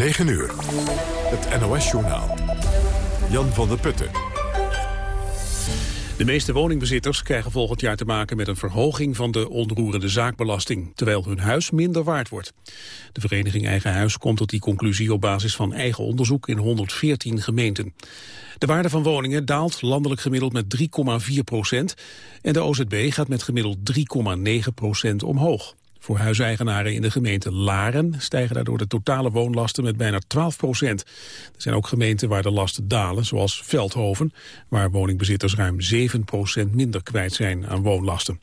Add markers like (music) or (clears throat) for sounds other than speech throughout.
9 uur. Het NOS-journaal. Jan van der Putten. De meeste woningbezitters krijgen volgend jaar te maken met een verhoging van de onroerende zaakbelasting, terwijl hun huis minder waard wordt. De vereniging Eigen Huis komt tot die conclusie op basis van eigen onderzoek in 114 gemeenten. De waarde van woningen daalt landelijk gemiddeld met 3,4 procent en de OZB gaat met gemiddeld 3,9 procent omhoog. Voor huiseigenaren in de gemeente Laren stijgen daardoor de totale woonlasten met bijna 12 procent. Er zijn ook gemeenten waar de lasten dalen, zoals Veldhoven, waar woningbezitters ruim 7 procent minder kwijt zijn aan woonlasten.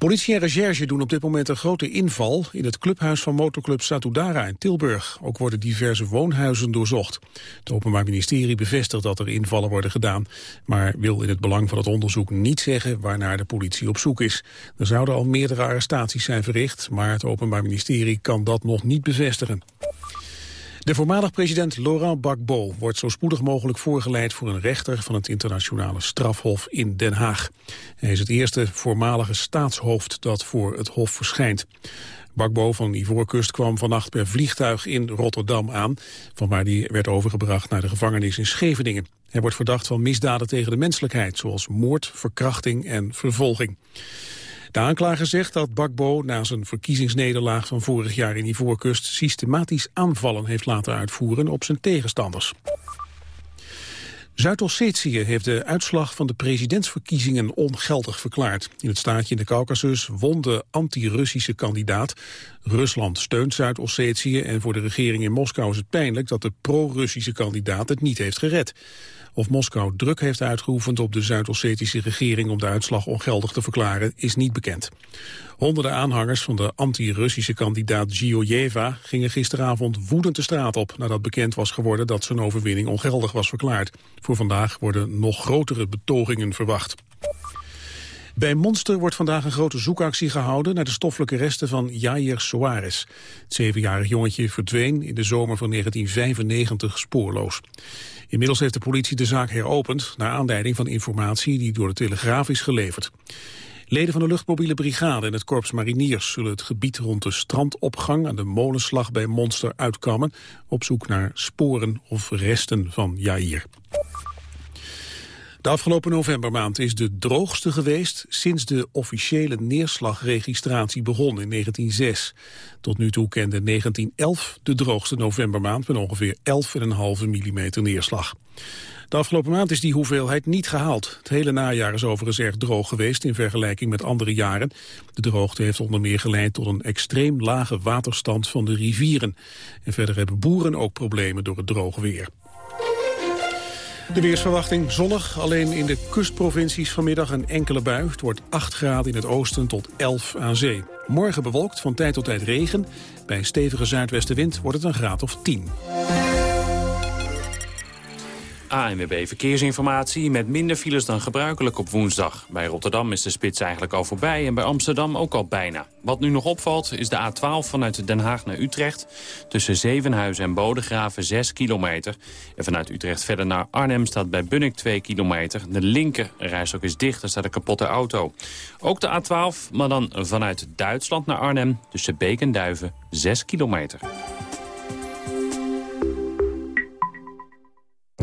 Politie en recherche doen op dit moment een grote inval in het clubhuis van motorclub Satudara in Tilburg. Ook worden diverse woonhuizen doorzocht. Het Openbaar Ministerie bevestigt dat er invallen worden gedaan, maar wil in het belang van het onderzoek niet zeggen waarnaar de politie op zoek is. Er zouden al meerdere arrestaties zijn verricht, maar het Openbaar Ministerie kan dat nog niet bevestigen. De voormalig president Laurent Gbagbo wordt zo spoedig mogelijk voorgeleid voor een rechter van het internationale strafhof in Den Haag. Hij is het eerste voormalige staatshoofd dat voor het hof verschijnt. Gbagbo van Ivoorkust kwam vannacht per vliegtuig in Rotterdam aan, van waar hij werd overgebracht naar de gevangenis in Scheveningen. Hij wordt verdacht van misdaden tegen de menselijkheid, zoals moord, verkrachting en vervolging. De aanklager zegt dat Bakbo na zijn verkiezingsnederlaag van vorig jaar in Ivoorkust systematisch aanvallen heeft laten uitvoeren op zijn tegenstanders. Zuid-Ossetië heeft de uitslag van de presidentsverkiezingen ongeldig verklaard. In het staatje in de Caucasus won de anti-Russische kandidaat. Rusland steunt Zuid-Ossetië en voor de regering in Moskou is het pijnlijk dat de pro-Russische kandidaat het niet heeft gered. Of Moskou druk heeft uitgeoefend op de Zuid-Ossetische regering om de uitslag ongeldig te verklaren, is niet bekend. Honderden aanhangers van de anti-Russische kandidaat Giojeva gingen gisteravond woedend de straat op nadat bekend was geworden dat zijn overwinning ongeldig was verklaard. Voor vandaag worden nog grotere betogingen verwacht. Bij Monster wordt vandaag een grote zoekactie gehouden naar de stoffelijke resten van Jair Soares. Het zevenjarig jongetje verdween in de zomer van 1995 spoorloos. Inmiddels heeft de politie de zaak heropend... naar aanleiding van informatie die door de Telegraaf is geleverd. Leden van de luchtmobiele brigade en het korps mariniers... zullen het gebied rond de strandopgang aan de molenslag bij Monster uitkammen... op zoek naar sporen of resten van Jair. De afgelopen novembermaand is de droogste geweest sinds de officiële neerslagregistratie begon in 1906. Tot nu toe kende 1911 de droogste novembermaand met ongeveer 11,5 mm neerslag. De afgelopen maand is die hoeveelheid niet gehaald. Het hele najaar is overigens erg droog geweest in vergelijking met andere jaren. De droogte heeft onder meer geleid tot een extreem lage waterstand van de rivieren. En verder hebben boeren ook problemen door het droge weer. De weersverwachting zonnig, alleen in de kustprovincies vanmiddag een enkele bui. Het wordt 8 graden in het oosten tot 11 aan zee. Morgen bewolkt, van tijd tot tijd regen. Bij een stevige zuidwestenwind wordt het een graad of 10. ANWB Verkeersinformatie met minder files dan gebruikelijk op woensdag. Bij Rotterdam is de spits eigenlijk al voorbij en bij Amsterdam ook al bijna. Wat nu nog opvalt is de A12 vanuit Den Haag naar Utrecht. Tussen Zevenhuizen en Bodegraven 6 kilometer. En vanuit Utrecht verder naar Arnhem staat bij Bunnik 2 kilometer. De linker rijstok is dicht, er staat een kapotte auto. Ook de A12, maar dan vanuit Duitsland naar Arnhem. Tussen Beek en Duiven 6 kilometer.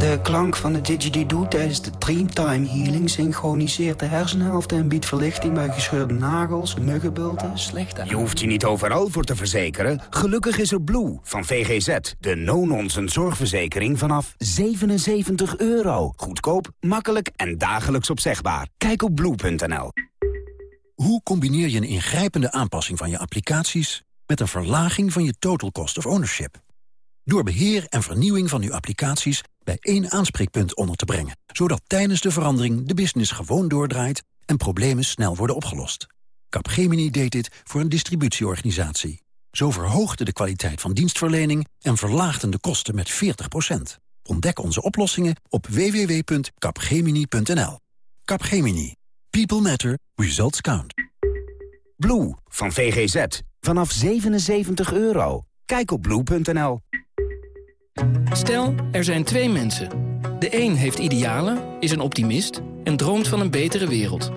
De klank van de didgeridoo tijdens de Dreamtime Healing synchroniseert de hersenhelft en biedt verlichting bij gescheurde nagels, muggenbulten, slechte... Je hoeft je niet overal voor te verzekeren. Gelukkig is er Blue van VGZ, de no-nonsense zorgverzekering vanaf 77 euro. Goedkoop, makkelijk en dagelijks opzegbaar. Kijk op blue.nl. Hoe combineer je een ingrijpende aanpassing van je applicaties... met een verlaging van je total cost of ownership? Door beheer en vernieuwing van uw applicaties bij één aanspreekpunt onder te brengen. Zodat tijdens de verandering de business gewoon doordraait en problemen snel worden opgelost. Capgemini deed dit voor een distributieorganisatie. Zo verhoogde de kwaliteit van dienstverlening en verlaagden de kosten met 40%. Ontdek onze oplossingen op www.capgemini.nl. Capgemini. People matter. Results count. Blue van VGZ. Vanaf 77 euro. Kijk op blue.nl. Stel, er zijn twee mensen. De een heeft idealen, is een optimist en droomt van een betere wereld.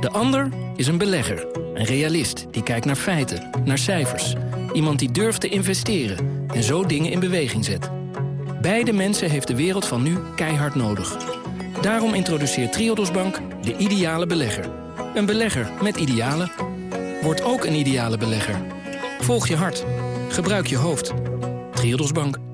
De ander is een belegger, een realist die kijkt naar feiten, naar cijfers Iemand die durft te investeren en zo dingen in beweging zet. Beide mensen heeft de wereld van nu keihard nodig. Daarom introduceert Triodos Bank de ideale belegger. Een belegger met idealen. Word ook een ideale belegger. Volg je hart. Gebruik je hoofd. Triodos Bank.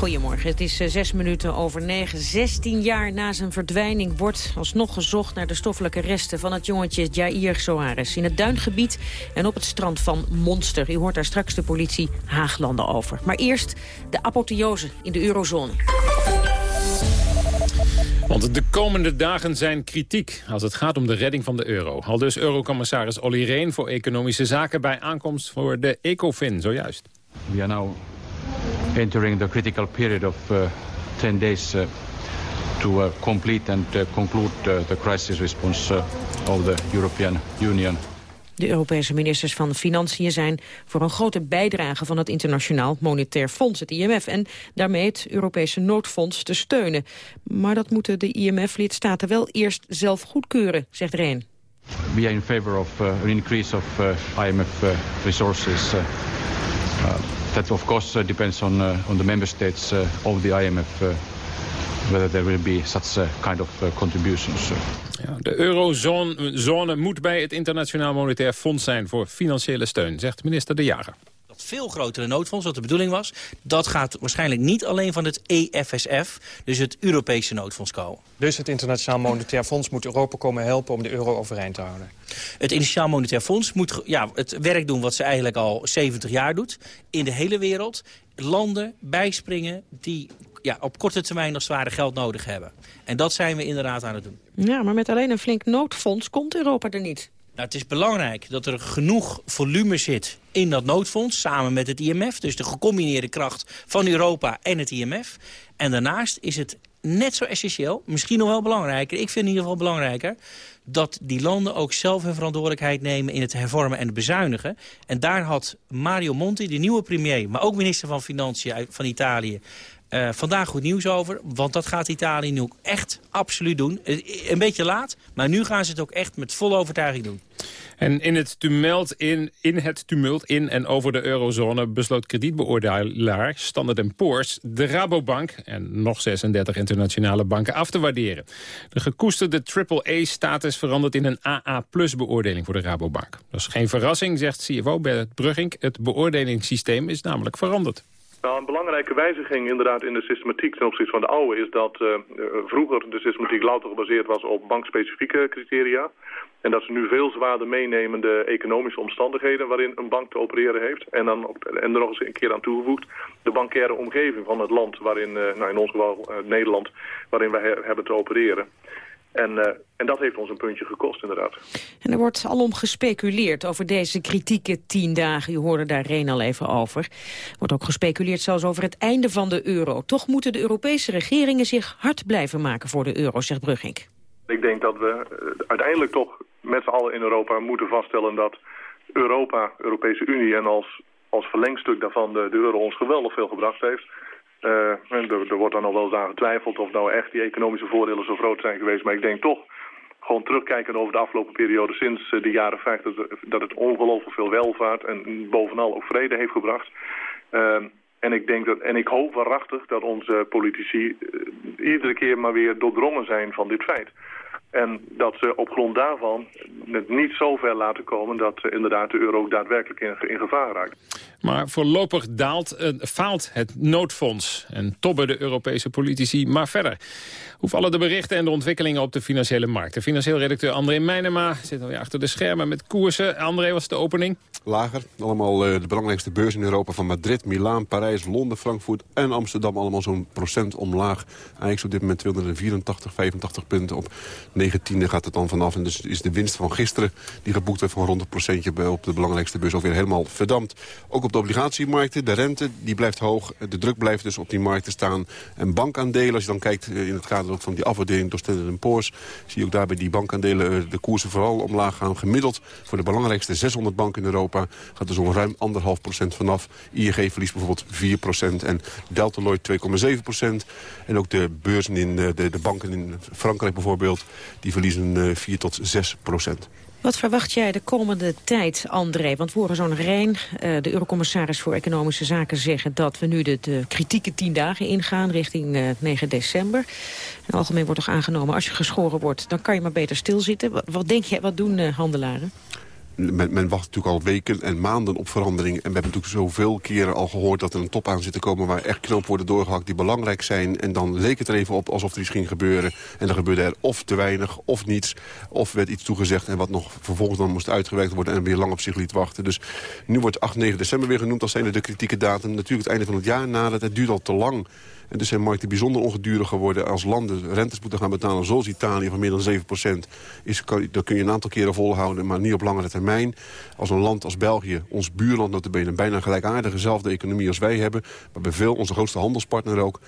Goedemorgen, het is eh, zes minuten over negen. 16 jaar na zijn verdwijning wordt alsnog gezocht naar de stoffelijke resten van het jongetje Jair Soares in het duingebied en op het strand van Monster. U hoort daar straks de politie Haaglanden over. Maar eerst de apotheose in de eurozone. Want de komende dagen zijn kritiek als het gaat om de redding van de euro. Al dus eurocommissaris Olly Reen voor Economische Zaken bij aankomst voor de ECOFIN zojuist. We are now entering the critical period of uh, 10 days uh, to uh, complete and uh, conclude uh, the crisis response uh, of the European Union. De Europese ministers van Financiën zijn voor een grote bijdrage van het Internationaal Monetair Fonds, het IMF, en daarmee het Europese noodfonds te steunen. Maar dat moeten de IMF-lidstaten wel eerst zelf goedkeuren, zegt Reen. We are in favor of an increase of IMF resources. Uh, uh, that of course uh, depends on, uh, on the member states uh, of the IMF whether there will be such kind of contributions. Ja, de eurozone zone moet bij het Internationaal Monetair Fonds zijn voor financiële steun, zegt minister De Jager veel grotere noodfonds, wat de bedoeling was... dat gaat waarschijnlijk niet alleen van het EFSF, dus het Europese noodfonds komen. Dus het Internationaal Monetair Fonds moet Europa komen helpen om de euro overeind te houden? Het Internationaal Monetair Fonds moet ja, het werk doen wat ze eigenlijk al 70 jaar doet. In de hele wereld landen bijspringen die ja, op korte termijn nog zware geld nodig hebben. En dat zijn we inderdaad aan het doen. Ja, maar met alleen een flink noodfonds komt Europa er niet. Nou, het is belangrijk dat er genoeg volume zit in dat noodfonds... samen met het IMF, dus de gecombineerde kracht van Europa en het IMF. En daarnaast is het net zo essentieel, misschien nog wel belangrijker... ik vind in ieder geval belangrijker... dat die landen ook zelf hun verantwoordelijkheid nemen... in het hervormen en het bezuinigen. En daar had Mario Monti, de nieuwe premier... maar ook minister van Financiën van Italië... Uh, vandaag goed nieuws over, want dat gaat Italië nu ook echt absoluut doen. Uh, een beetje laat, maar nu gaan ze het ook echt met volle overtuiging doen. En in het, tumult in, in het tumult in en over de eurozone besloot kredietbeoordelaar Standard Poor's de Rabobank en nog 36 internationale banken af te waarderen. De gekoesterde AAA-status verandert in een AA-plus-beoordeling voor de Rabobank. Dat is geen verrassing, zegt CFO Bert Brugging. Het beoordelingssysteem is namelijk veranderd. Nou, een belangrijke wijziging inderdaad in de systematiek ten opzichte van de oude is dat uh, vroeger de systematiek louter gebaseerd was op bankspecifieke criteria. En dat ze nu veel zwaarder meenemen de economische omstandigheden waarin een bank te opereren heeft. En, dan en er nog eens een keer aan toegevoegd de bankaire omgeving van het land waarin, uh, nou in ons geval Nederland, waarin wij hebben te opereren. En, uh, en dat heeft ons een puntje gekost, inderdaad. En er wordt alom gespeculeerd over deze kritieke tien dagen. U hoorde daar Reen al even over. Er wordt ook gespeculeerd zelfs over het einde van de euro. Toch moeten de Europese regeringen zich hard blijven maken voor de euro, zegt Brugging. Ik denk dat we uh, uiteindelijk toch met z'n allen in Europa moeten vaststellen dat Europa, Europese Unie en als, als verlengstuk daarvan de, de euro ons geweldig veel gebracht heeft. Uh, er, er, wordt dan al wel eens aan getwijfeld of nou echt die economische voordelen zo groot zijn geweest. Maar ik denk toch, gewoon terugkijken over de afgelopen periode sinds uh, de jaren 50... Dat, het ongelooflijk veel welvaart en bovenal ook vrede heeft gebracht. Uh, en ik, denk dat, en ik hoop waarachtig dat onze politici iedere keer maar weer doordrongen zijn van dit feit. En dat ze op grond daarvan het niet zo ver laten komen dat uh, inderdaad de euro daadwerkelijk in, in gevaar raakt. Maar voorlopig daalt, uh, faalt het noodfonds en tobben de Europese politici maar verder. Hoe vallen de berichten en de ontwikkelingen op de financiële markt? De financieel redacteur André Meijnema zit alweer achter de schermen met koersen. André, was de opening? Lager. Allemaal uh, de belangrijkste beurs in Europa van Madrid, Milaan, Parijs, Londen, Frankfurt en Amsterdam. Allemaal zo'n procent omlaag. Eigenlijk op dit moment 284, 85 punten. Op 19e gaat het dan vanaf. En dus is de winst van gisteren, die geboekt werd van rond een procentje op de belangrijkste beurs, alweer helemaal verdampt. Ook op de obligatiemarkten, de rente, die blijft hoog. De druk blijft dus op die markten staan. En bankaandelen, als je dan kijkt in het kader van die afwaardering door Standard Poor's... zie je ook daarbij die bankaandelen de koersen vooral omlaag gaan. Gemiddeld voor de belangrijkste 600 banken in Europa gaat er zo'n ruim anderhalf procent vanaf. ING verliest bijvoorbeeld 4 procent en Delta Lloyd 2,7 procent. En ook de beurzen in de, de, banken in Frankrijk bijvoorbeeld, die verliezen 4 tot 6 procent. Wat verwacht jij de komende tijd, André? Want voor zo'n Rijn, de eurocommissaris voor Economische Zaken, zeggen dat we nu de, kritieke tien dagen ingaan richting uh, 9 december. En algemeen wordt toch aangenomen, als je geschoren wordt, dan kan je maar beter stilzitten. Wat, wat denk je, wat doen handelaren? Men, men, wacht natuurlijk al weken en maanden op verandering. En we hebben natuurlijk zoveel keren al gehoord dat er een top aan zit te komen... waar echt knopen worden doorgehakt die belangrijk zijn. En dan leek het er even op alsof er iets ging gebeuren. En dan gebeurde er of te weinig of niets. Of werd iets toegezegd en wat nog vervolgens dan moest uitgewerkt worden... en weer lang op zich liet wachten. Dus nu wordt 8, 9 december weer genoemd als zijn de kritieke datum. Natuurlijk het einde van het jaar nadat Het duurt al te lang. En dus zijn markten bijzonder ongedurig geworden. Als landen rentes moeten gaan betalen zoals Italië van meer dan 7% is, dat kun je een aantal keren volhouden, maar niet op langere termijn. Als een land als België, ons buurland notabene, bijna gelijkaardige dezelfde economie als wij hebben, maar bij veel, onze grootste handelspartner ook,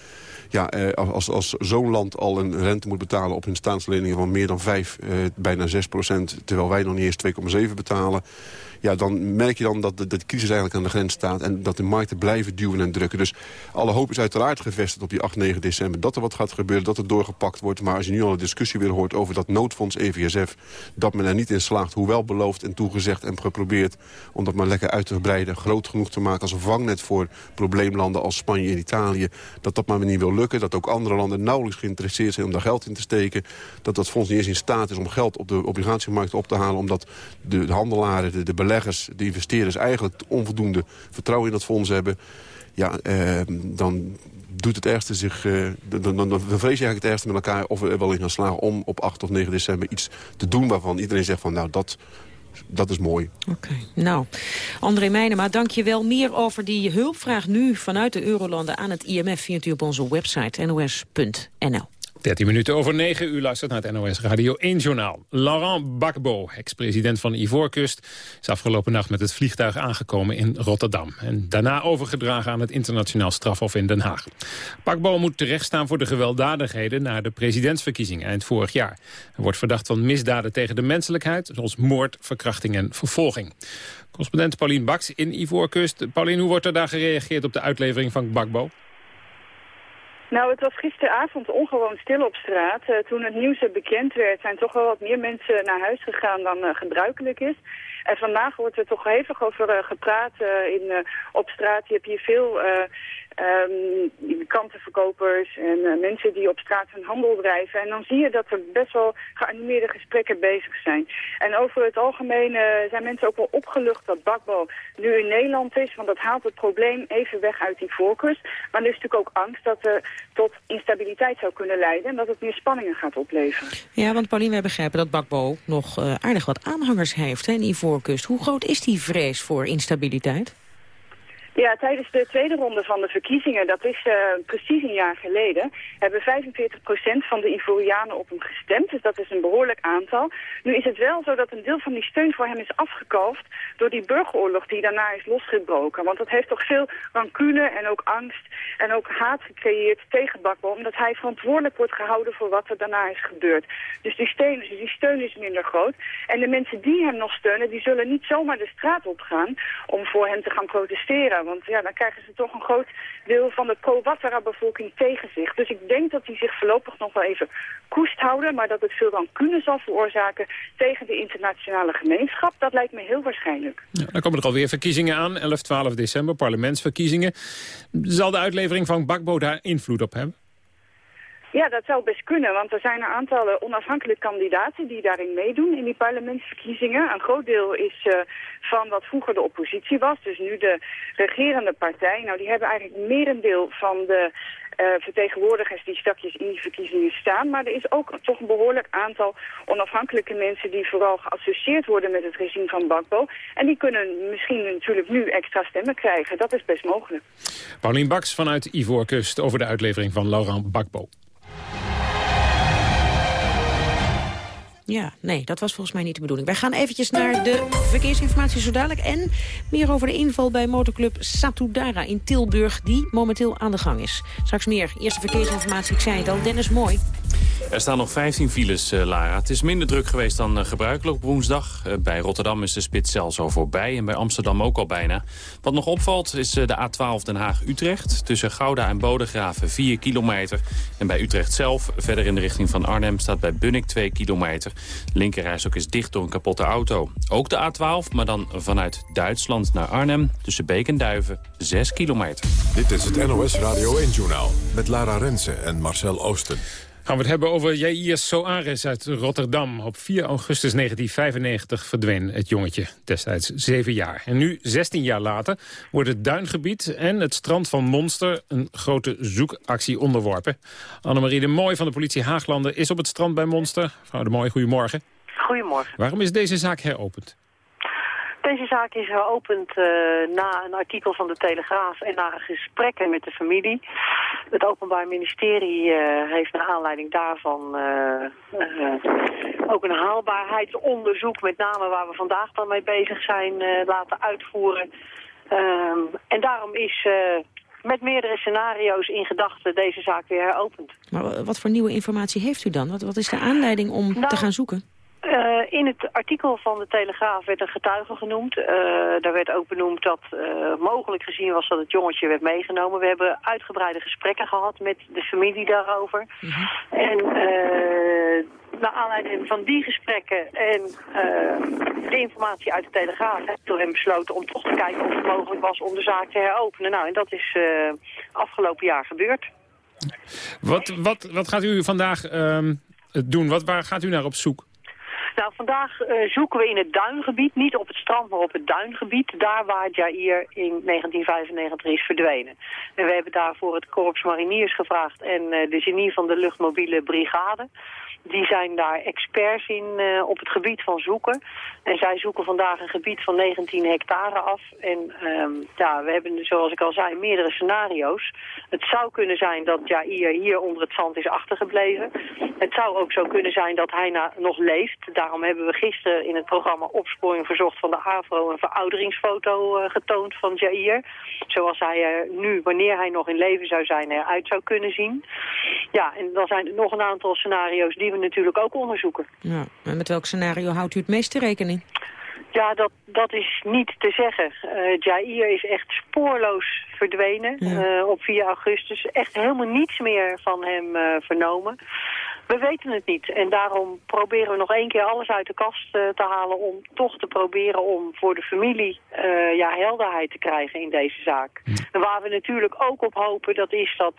ja, eh, als, als zo'n land al een rente moet betalen op hun staatsleningen van meer dan 5, eh, bijna 6% terwijl wij nog niet eens 2,7 betalen ja, dan merk je dan dat de, crisis eigenlijk aan de grens staat... en dat de markten blijven duwen en drukken. Dus alle hoop is uiteraard gevestigd op die 8, 9 december... dat er wat gaat gebeuren, dat er doorgepakt wordt. Maar als je nu al een discussie weer hoort over dat noodfonds EVSF... dat men er niet in slaagt, hoewel beloofd en toegezegd en geprobeerd... om dat maar lekker uit te breiden, groot genoeg te maken... als een vangnet voor probleemlanden als Spanje en Italië... dat dat maar niet wil lukken, dat ook andere landen nauwelijks geïnteresseerd zijn... om daar geld in te steken, dat dat fonds niet eens in staat is... om geld op de obligatiemarkt op te halen... omdat de, de handelaren, de, de beleggers, de investeerders eigenlijk onvoldoende vertrouwen in dat fonds hebben... ja, eh, dan doet het ergste zich, uh, dan, dan, dan vrees je eigenlijk het ergste met elkaar... of we er wel in gaan slagen om op 8 of 9 december iets te doen... waarvan iedereen zegt van nou, dat, dat is mooi. Oké, nou, André Meijnema, dank je wel. Meer over die hulpvraag nu vanuit de Eurolanden aan het IMF... vindt u op onze website nos.nl. 13 minuten over 9 uur luistert naar het NOS Radio 1 Journaal. Laurent Gbagbo, ex-president van Ivoorkust, is afgelopen nacht met het vliegtuig aangekomen in Rotterdam. En daarna overgedragen aan het internationaal strafhof in Den Haag. Gbagbo moet terechtstaan voor de gewelddadigheden na de presidentsverkiezingen eind vorig jaar. Hij wordt verdacht van misdaden tegen de menselijkheid, zoals moord, verkrachting en vervolging. Correspondent Paulien Baks in Ivoorkust. Paulien, hoe wordt er daar gereageerd op de uitlevering van Gbagbo? Nou, het was gisteravond ongewoon stil op straat. Uh, toen het nieuws bekend werd, zijn toch wel wat meer mensen naar huis gegaan dan uh, gebruikelijk is. En vandaag wordt er toch hevig over uh, gepraat in, op straat. Je hebt hier veel um, kantenverkopers en uh, mensen die op straat hun handel drijven. En dan zie je dat er best wel geanimeerde gesprekken bezig zijn. En over het algemeen uh, zijn mensen ook wel opgelucht dat Bakbo nu in Nederland is. Want dat haalt het probleem even weg uit die focus. Maar er is natuurlijk ook angst dat het tot instabiliteit zou kunnen leiden. En dat het meer spanningen gaat opleveren. Ja, want Pauline, wij begrijpen dat Bakbo nog uh, aardig wat aanhangers heeft hè, in Ivoorkust. Hoe groot is die vrees voor instabiliteit? Ja, tijdens de tweede ronde van de verkiezingen, dat is uh, precies een jaar geleden, hebben 45% van de Ivorianen op hem gestemd. Dus dat is een behoorlijk aantal. Nu is het wel zo dat een deel van die steun voor hem is afgekalfd door die burgeroorlog die daarna is losgebroken. Want dat heeft toch veel rancune en ook angst en ook haat gecreëerd tegen Bakbo, omdat hij verantwoordelijk wordt gehouden voor wat er daarna is gebeurd. Dus die steun, dus die steun is minder groot. En de mensen die hem nog steunen, die zullen niet zomaar de straat op gaan om voor hem te gaan protesteren. Want ja, dan krijgen ze toch een groot deel van de pro-Wattara-bevolking tegen zich. Dus ik denk dat die zich voorlopig nog wel even koest houden... maar dat het veel rancune zal veroorzaken tegen de internationale gemeenschap. Dat lijkt me heel waarschijnlijk. Ja, dan komen er alweer verkiezingen aan, 11, 12 december, parlementsverkiezingen. Zal de uitlevering van Bakbo daar invloed op hebben? Ja, dat zou best kunnen, want er zijn een aantal onafhankelijke kandidaten die daarin meedoen in die parlementsverkiezingen. Een groot deel is uh, van wat vroeger de oppositie was, dus nu de regerende partij. Nou, die hebben eigenlijk merendeel van de uh, vertegenwoordigers die stakjes in die verkiezingen staan. Maar er is ook toch een behoorlijk aantal onafhankelijke mensen die vooral geassocieerd worden met het regime van Bakbo. En die kunnen misschien natuurlijk nu extra stemmen krijgen. Dat is best mogelijk. Paulien Baks vanuit Ivoorkust over de uitlevering van Laurent Bakbo. Ja, nee, dat was volgens mij niet de bedoeling. Wij gaan eventjes naar de verkeersinformatie zo dadelijk. En meer over de inval bij motorclub Satudara in Tilburg... die momenteel aan de gang is. Straks meer. Eerste verkeersinformatie, ik zei het al. Dennis Mooi. Er staan nog 15 files, uh, Lara. Het is minder druk geweest dan uh, gebruikelijk op woensdag. Uh, bij Rotterdam is de spits zelfs al voorbij en bij Amsterdam ook al bijna. Wat nog opvalt is de A12 Den Haag-Utrecht. Tussen Gouda en Bodegraven 4 kilometer. En bij Utrecht zelf, verder in de richting van Arnhem... staat bij Bunnik 2 kilometer. Linkerreis ook is dicht door een kapotte auto. Ook de A12, maar dan vanuit Duitsland naar Arnhem. Tussen Beek en Duiven 6 kilometer. Dit is het NOS Radio 1-journaal met Lara Rensen en Marcel Oosten. Gaan we het hebben over Jair Soares uit Rotterdam. Op 4 augustus 1995 verdween het jongetje, destijds 7 jaar. En nu, 16 jaar later, wordt het duingebied en het strand van Monster... een grote zoekactie onderworpen. Annemarie de Mooi van de politie Haaglanden is op het strand bij Monster. Mevrouw de Mooi, goedemorgen. Goedemorgen. Waarom is deze zaak heropend? Deze zaak is geopend uh, na een artikel van de Telegraaf en na gesprekken met de familie. Het Openbaar Ministerie uh, heeft naar aanleiding daarvan uh, ook een haalbaarheidsonderzoek, met name waar we vandaag dan mee bezig zijn, laten uitvoeren. Ehm, en daarom is met meerdere scenario's in gedachten deze zaak weer heropend. Maar wat voor nieuwe informatie heeft u dan? Wat, wat is de aanleiding om nou, te gaan zoeken? Uh, in het artikel van de Telegraaf werd een getuige genoemd. Uh, daar werd ook benoemd dat uh, mogelijk gezien was dat het jongetje werd meegenomen. We hebben uitgebreide gesprekken gehad met de familie daarover. -hmm. En naar aanleiding van die gesprekken en de informatie uit de Telegraaf... heeft door hem besloten om toch te kijken of het mogelijk was om de zaak te heropenen. Nou, en dat is afgelopen jaar gebeurd. Wat, wat, wat gaat u vandaag ehm, doen? Wat, waar gaat u naar op zoek? Nou, vandaag uh, zoeken we in het duingebied, niet op het strand, maar op het duingebied. Daar waar Jair in 1995 is verdwenen. En we hebben daarvoor het Korps Mariniers gevraagd en uh, de genie van de luchtmobiele brigade. Die zijn daar experts in uh, op het gebied van zoeken. En zij zoeken vandaag een gebied van 19 hectare af. En um, ja, we hebben, zoals ik al zei, meerdere scenario's. Het zou kunnen zijn dat Jair hier onder het zand is achtergebleven. Het zou ook zo kunnen zijn dat hij nog leeft. Daarom hebben we gisteren in het programma Opsporing Verzocht van de AVRO... een verouderingsfoto uh, getoond van Jair. Zoals hij er nu, wanneer hij nog in leven zou zijn, eruit zou kunnen zien. Ja, en dan zijn er nog een aantal scenario's die we natuurlijk ook onderzoeken. Ja, en met welk scenario houdt u het meeste rekening? Ja, dat, dat is niet te zeggen. Uh, Jair is echt spoorloos verdwenen ja. uh, op 4 augustus. Echt helemaal niets meer van hem uh, vernomen. We weten het niet en daarom proberen we nog één keer alles uit de kast uh, te halen... om toch te proberen om voor de familie uh, ja, helderheid te krijgen in deze zaak. En waar we natuurlijk ook op hopen, dat is dat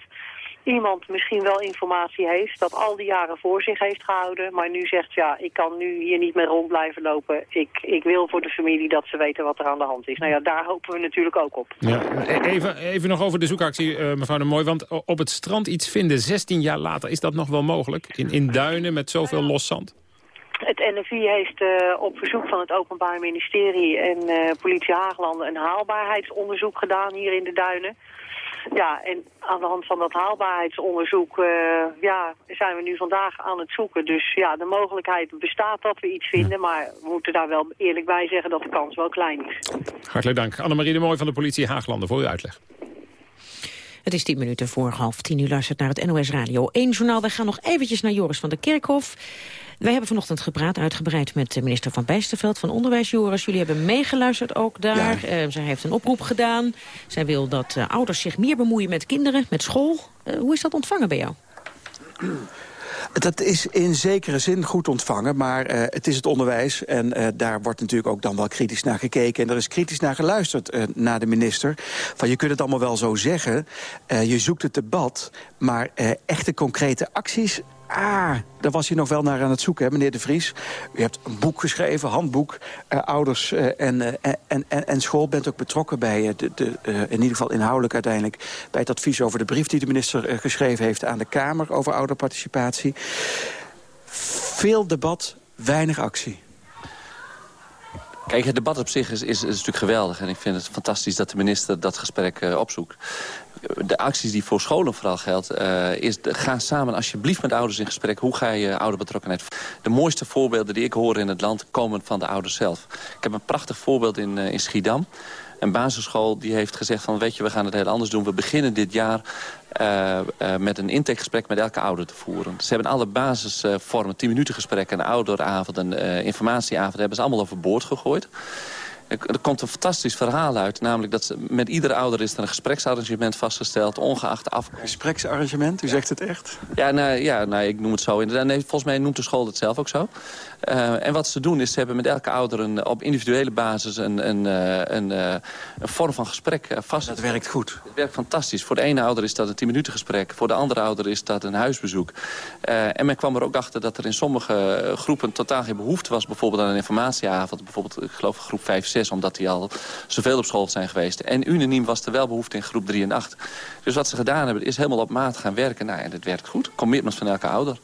iemand misschien wel informatie heeft... dat al die jaren voor zich heeft gehouden... maar nu zegt, ja, ik kan nu hier niet meer rond blijven lopen. Ik, ik wil voor de familie dat ze weten wat er aan de hand is. Nou ja, daar hopen we natuurlijk ook op. Ja, even, even nog over de zoekactie, uh, mevrouw de Mooi. Want op het strand iets vinden, 16 jaar later, is dat nog wel mogelijk? In, in duinen met zoveel los zand? Het NFI heeft uh, op verzoek van het Openbaar Ministerie en uh, politie Haaglanden... een haalbaarheidsonderzoek gedaan hier in de duinen... Ja, en aan de hand van dat haalbaarheidsonderzoek uh, ja, zijn we nu vandaag aan het zoeken. Dus ja, de mogelijkheid bestaat dat we iets vinden, maar we moeten daar wel eerlijk bij zeggen dat de kans wel klein is. Hartelijk dank. Annemarie de Mooi van de politie Haaglanden voor uw uitleg. Het is tien minuten voor half tien. U luistert naar het NOS Radio 1 journaal. We gaan nog eventjes naar Joris van der Kerkhof. Wij hebben vanochtend gepraat, uitgebreid met minister Van Bijsterveld van Onderwijs. Joris, jullie hebben meegeluisterd ook daar. Ja. Uh, zij heeft een oproep gedaan. Zij wil dat uh, ouders zich meer bemoeien met kinderen, met school. Uh, hoe is dat ontvangen bij jou? (clears throat) Dat is in zekere zin goed ontvangen, maar uh, het is het onderwijs. En uh, daar wordt natuurlijk ook dan wel kritisch naar gekeken. En er is kritisch naar geluisterd uh, naar de minister. Van je kunt het allemaal wel zo zeggen. je zoekt het debat, maar echte concrete acties... Ah, daar was hij nog wel naar aan het zoeken, meneer De Vries. U hebt een boek geschreven, handboek. ouders en, en, en, en school bent ook betrokken bij, de, de, in ieder geval inhoudelijk uiteindelijk... bij het advies over de brief die de minister geschreven heeft aan de Kamer... over ouderparticipatie. Veel debat, weinig actie. Kijk, het debat op zich is, is, natuurlijk geweldig. En ik vind het fantastisch dat de minister dat gesprek uh, opzoekt. De acties die voor scholen vooral geldt, uh, is ga samen alsjeblieft met ouders in gesprek. Hoe ga je ouderbetrokkenheid... De mooiste voorbeelden die ik hoor in het land komen van de ouders zelf. Ik heb een prachtig voorbeeld in, uh, in Schiedam een basisschool die heeft gezegd van... weet je, we gaan het heel anders doen. We beginnen dit jaar uh, met een intakegesprek met elke ouder te voeren. Ze hebben alle basisvormen, uh, 10 minuten gesprekken... een ouderavond, een informatieavond... hebben ze allemaal overboord gegooid. Er komt een fantastisch verhaal uit. Namelijk dat ze, met iedere ouder is er een gespreksarrangement vastgesteld. Ongeacht af. Gespreksarrangement? U zegt het echt? Ja, nou, ja nou, ik noem het zo. Inderdaad. Nee, volgens mij noemt de school het zelf ook zo. Uh, en wat ze doen is, ze hebben met elke ouder een, op individuele basis een, een, een, uh, een vorm van gesprek vast. Dat werkt goed. Het werkt fantastisch. Voor de ene ouder is dat een 10 minuten gesprek. Voor de andere ouder is dat een huisbezoek. en men kwam er ook achter dat er in sommige groepen totaal geen behoefte was. Bijvoorbeeld aan een informatieavond. Bijvoorbeeld, ik geloof groep 5, 6, omdat die al zoveel op school zijn geweest. En unaniem was er wel behoefte in groep 3 en 8. Dus wat ze gedaan hebben, is helemaal op maat gaan werken. Nou, en het werkt goed. Commitment van elke ouder.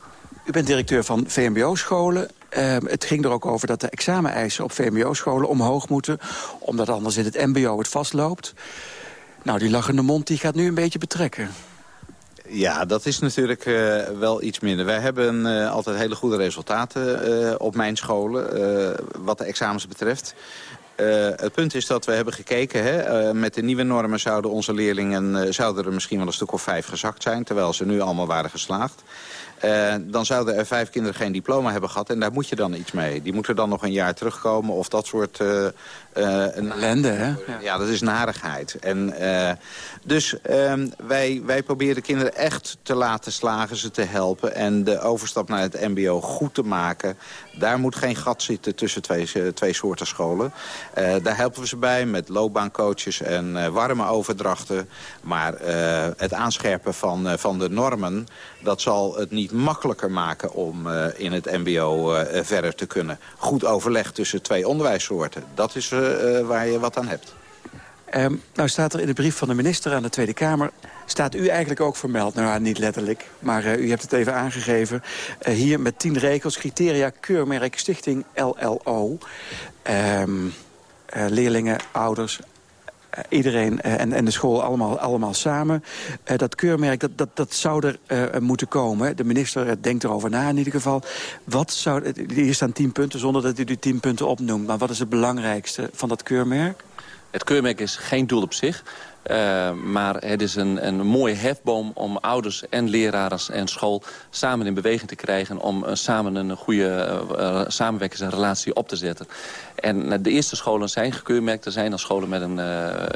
U bent directeur van VMBO-scholen. Uh, het ging er ook over dat de exameneisen op VMBO-scholen omhoog moeten... omdat anders in het mbo het vastloopt. Nou, die lachende mond die gaat nu een beetje betrekken. Ja, dat is natuurlijk uh, wel iets minder. Wij hebben uh, altijd hele goede resultaten uh, op mijn scholen, wat de examens betreft. Het punt is dat we hebben gekeken, hè, met de nieuwe normen zouden onze leerlingen zouden er misschien wel een stuk of vijf gezakt zijn, terwijl ze nu allemaal waren geslaagd. Dan zouden er vijf kinderen geen diploma hebben gehad. En daar moet je dan iets mee. Die moeten dan nog een jaar terugkomen of dat soort... Een ellende, hè? Ja. dat is narigheid. En, dus ehm, wij, wij proberen de kinderen echt te laten slagen, ze te helpen... en de overstap naar het mbo goed te maken. Daar moet geen gat zitten tussen twee, twee soorten scholen. daar helpen we ze bij met loopbaancoaches en warme overdrachten. Maar het aanscherpen van, van de normen, dat zal het niet makkelijker maken om in het mbo verder te kunnen. Goed overleg tussen twee onderwijssoorten. Dat is waar je wat aan hebt. Um, nou staat er in de brief van de minister aan de Tweede Kamer... staat u eigenlijk ook vermeld, nou niet letterlijk... maar u hebt het even aangegeven. hier met tien regels, criteria, keurmerk, stichting LLO... Um, leerlingen, ouders, iedereen en, en de school allemaal, allemaal samen. Dat keurmerk, dat, dat, dat zou er moeten komen. De minister denkt erover na in ieder geval. Wat zou, hier staan tien punten zonder dat u die tien punten opnoemt. Maar wat is het belangrijkste van dat keurmerk? Het keurmerk is geen doel op zich. Uh, maar het is een, een mooie hefboom om ouders en leraren en school samen in beweging te krijgen... om uh, samen een goede uh, samenwerkingsrelatie op te zetten. En de eerste scholen zijn gekeurmerkt. Er zijn al scholen met een,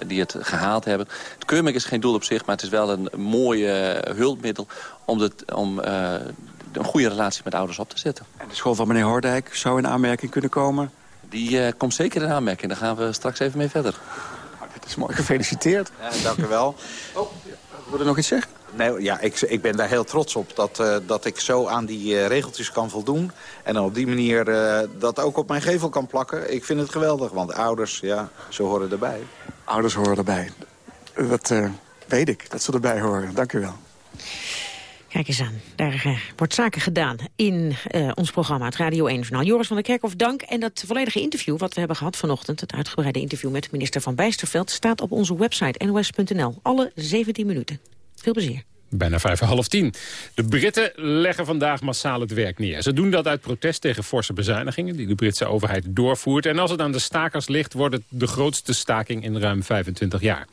die het gehaald hebben. Het keurmerk is geen doel op zich, maar het is wel een mooie hulpmiddel... om, het, om een goede relatie met ouders op te zetten. En de school van meneer Hoordijk zou in aanmerking kunnen komen? Die komt zeker in aanmerking. Daar gaan we straks even mee verder. Dat is mooi, gefeliciteerd. Ja, dank u wel. Oh, wil je nog iets zeggen? Nee, ja, ik, ik ben daar heel trots op dat, uh, dat ik zo aan die uh, regeltjes kan voldoen. En dan op die manier uh, dat ook op mijn gevel kan plakken. Ik vind het geweldig, want ouders, ja, ze horen erbij. Ouders horen erbij. Dat weet ik, dat ze erbij horen. Dank u wel. Kijk eens aan, daar uh, wordt zaken gedaan in uh, ons programma, het Radio 1 Journaal. Joris van der Kerkhof, dank. En dat volledige interview wat we hebben gehad vanochtend... het uitgebreide interview met minister Van Bijsterveld... staat op onze website nos.nl, alle 17 minuten. Veel plezier. Bijna vijf en half tien. De Britten leggen vandaag massaal het werk neer. Ze doen dat uit protest tegen forse bezuinigingen... die de Britse overheid doorvoert. En als het aan de stakers ligt, wordt het de grootste staking in ruim 25 jaar.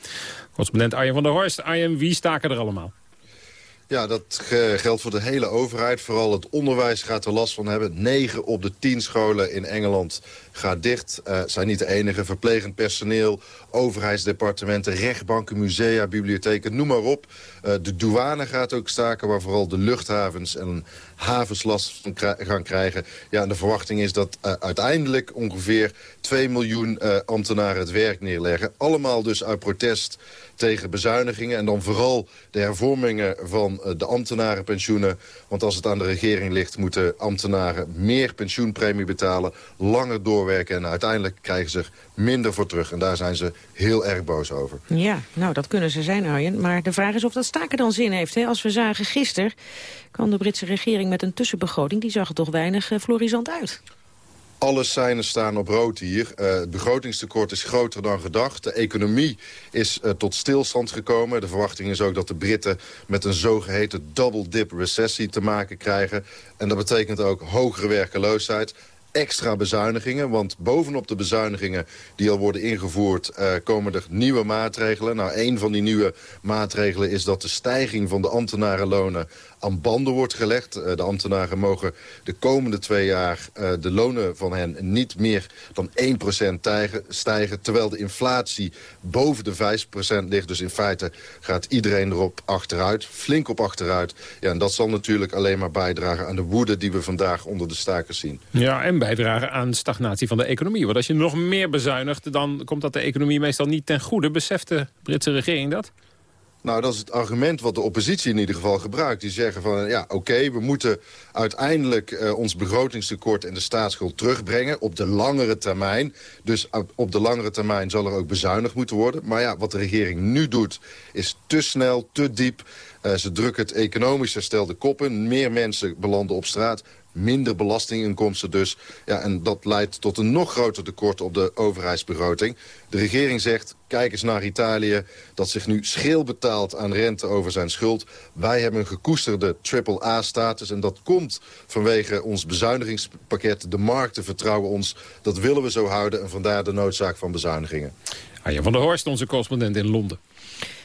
Correspondent Arjen van der Horst. Arjen, wie staken er allemaal? Ja, dat geldt voor de hele overheid. Vooral het onderwijs gaat er last van hebben. 9 op de 10 scholen in Engeland gaat dicht. Uh, zijn niet de enige. Verplegend personeel, overheidsdepartementen, rechtbanken, musea, bibliotheken, noem maar op. Uh, de douane gaat ook staken, waar vooral de luchthavens en havens last van gaan krijgen. Ja, en de verwachting is dat uh, uiteindelijk ongeveer 2 miljoen ambtenaren het werk neerleggen. Allemaal dus uit protest tegen bezuinigingen. En dan vooral de hervormingen van de ambtenarenpensioenen. Want als het aan de regering ligt, moeten ambtenaren meer pensioenpremie betalen. Langer doorwerken en uiteindelijk krijgen ze er minder voor terug. En daar zijn ze heel erg boos over. Ja, nou dat kunnen ze zijn, Arjen. Maar de vraag is of dat staken dan zin heeft. Hè? Als we zagen gisteren, kwam de Britse regering met een tussenbegroting. Die zag er toch weinig uh, florisant uit. Alle seinen staan op rood hier. Uh, het begrotingstekort is groter dan gedacht. De economie is uh, tot stilstand gekomen. De verwachting is ook dat de Britten met een zogeheten double dip recessie te maken krijgen. En dat betekent ook hogere werkeloosheid extra bezuinigingen. Want bovenop de bezuinigingen die al worden ingevoerd... Uh, komen er nieuwe maatregelen. Nou, een van die nieuwe maatregelen is dat de stijging van de ambtenarenlonen aan banden wordt gelegd. Uh, de ambtenaren mogen de komende twee jaar uh, de lonen van hen niet meer dan 1% tijgen, stijgen. Terwijl de inflatie boven de 5% ligt. Dus in feite gaat iedereen erop achteruit. Flink op achteruit. Ja, en dat zal natuurlijk alleen maar bijdragen aan de woede die we vandaag onder de stakers zien. Ja, en bijdragen aan stagnatie van de economie. Want als je nog meer bezuinigt, dan komt dat de economie meestal niet ten goede. Beseft de Britse regering dat? Nou, dat is het argument wat de oppositie in ieder geval gebruikt. Die zeggen van, ja, oké, we moeten uiteindelijk uh, ons begrotingstekort en de staatsschuld terugbrengen op de langere termijn. Dus op de langere termijn zal er ook bezuinigd moeten worden. Maar ja, wat de regering nu doet, is te snel, te diep. Uh, ze drukken het economisch herstel de koppen. Meer mensen belanden op straat minder belastinginkomsten dus. Ja, en dat leidt tot een nog groter tekort op de overheidsbegroting. De regering zegt, kijk eens naar Italië... dat zich nu scheel betaalt aan rente over zijn schuld. Wij hebben een gekoesterde triple-A-status... en dat komt vanwege ons bezuinigingspakket. De markten vertrouwen ons. Dat willen we zo houden en vandaar de noodzaak van bezuinigingen. Arjen van der Horst, onze correspondent in Londen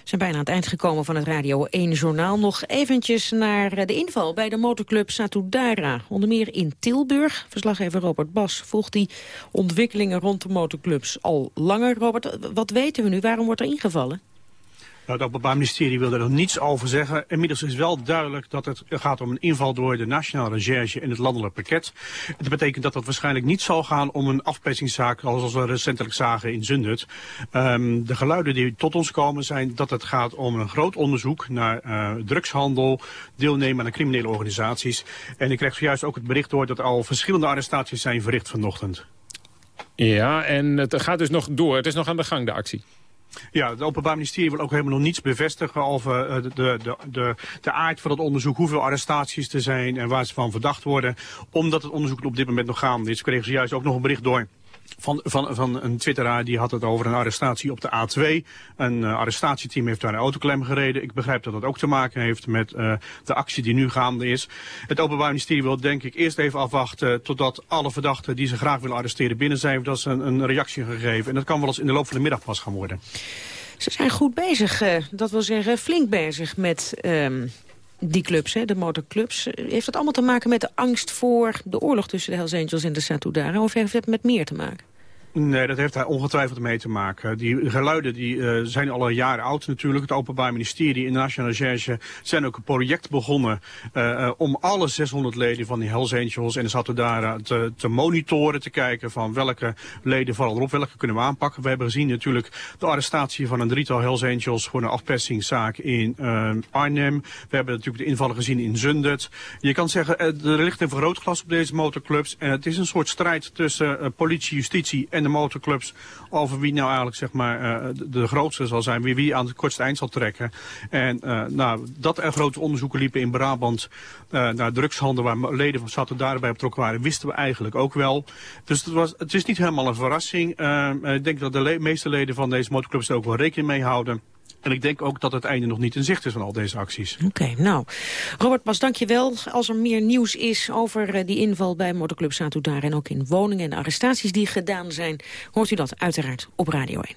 zijn bijna aan het eind gekomen van het Radio 1 Journaal. Nog eventjes naar eh, de inval bij de motorclub Satudara. Onder meer in Tilburg. Verslaggever Robert Bas volgt die ontwikkelingen rond de motorclubs al langer. Robert, wat weten we nu? Waarom wordt er ingevallen? Nou, het Openbaar Ministerie wil er nog niets over zeggen. Inmiddels is wel duidelijk dat het gaat om een inval door de Nationale Recherche in het landelijk pakket. Het betekent dat het waarschijnlijk niet zal gaan om een afpetsingszaak zoals we recentelijk zagen in Zundert. Um, de geluiden die tot ons komen zijn dat het gaat om een groot onderzoek naar uh, drugshandel, deelnemen aan criminele organisaties. En ik krijg zojuist ook het bericht door dat al verschillende arrestaties zijn verricht vanochtend. Ja, en het gaat dus nog door. Het is nog aan de gang, de actie. Ja, het Openbaar Ministerie wil ook helemaal nog niets bevestigen over uh, de, de, de, de aard van het onderzoek, hoeveel arrestaties er zijn en waar ze van verdacht worden. Omdat het onderzoek op dit moment nog gaande is, kregen ze juist ook nog een bericht door van, van, van een twitteraar die had het over een arrestatie op de A2. Een uh, arrestatieteam heeft daar een autoklem gereden. Ik begrijp dat dat ook te maken heeft met uh, de actie die nu gaande is. Het Openbaar Ministerie wil denk ik eerst even afwachten totdat alle verdachten die ze graag willen arresteren binnen zijn. Dat ze een, een reactie gegeven. En dat kan wel eens in de loop van de middag pas gaan worden. Ze zijn goed bezig, uh, dat wil zeggen flink bezig met... Die clubs, hè, de motorclubs. Heeft dat allemaal te maken met de angst voor de oorlog tussen de Hells Angels en de Satudara? Of heeft het met meer te maken? Nee, dat heeft daar ongetwijfeld mee te maken. Die geluiden die, uh, zijn al een jaar oud natuurlijk. Het Openbaar Ministerie en de Nationale Recherche zijn ook een project begonnen... Uh, om alle 600 leden van die Hells Angels en de Satudara te, te monitoren, te kijken van welke leden vallen erop, welke kunnen we aanpakken. We hebben gezien natuurlijk de arrestatie van een drietal Hells Angels voor een afpersingszaak in Arnhem. We hebben natuurlijk de invallen gezien in Zundert. Je kan zeggen, er ligt een vergrootglas op deze motorclubs en het is een soort strijd tussen politie, justitie en de motorclubs over wie nou eigenlijk zeg maar, uh, de grootste zal zijn, wie, wie aan het kortste eind zal trekken. En uh, nou, dat er grote onderzoeken liepen in Brabant uh, naar drugshandel waar leden van Satten daarbij betrokken waren, wisten we eigenlijk ook wel. Dus het, was, het is niet helemaal een verrassing. ik denk dat de meeste leden van deze motorclubs er ook wel rekening mee houden. En ik denk ook dat het einde nog niet in zicht is van al deze acties. Oké, nou. Robert Pas, dank je wel. Als er meer nieuws is over eh, die inval bij motorclub Satudar... en ook in woningen en de arrestaties die gedaan zijn... hoort u dat uiteraard op Radio 1.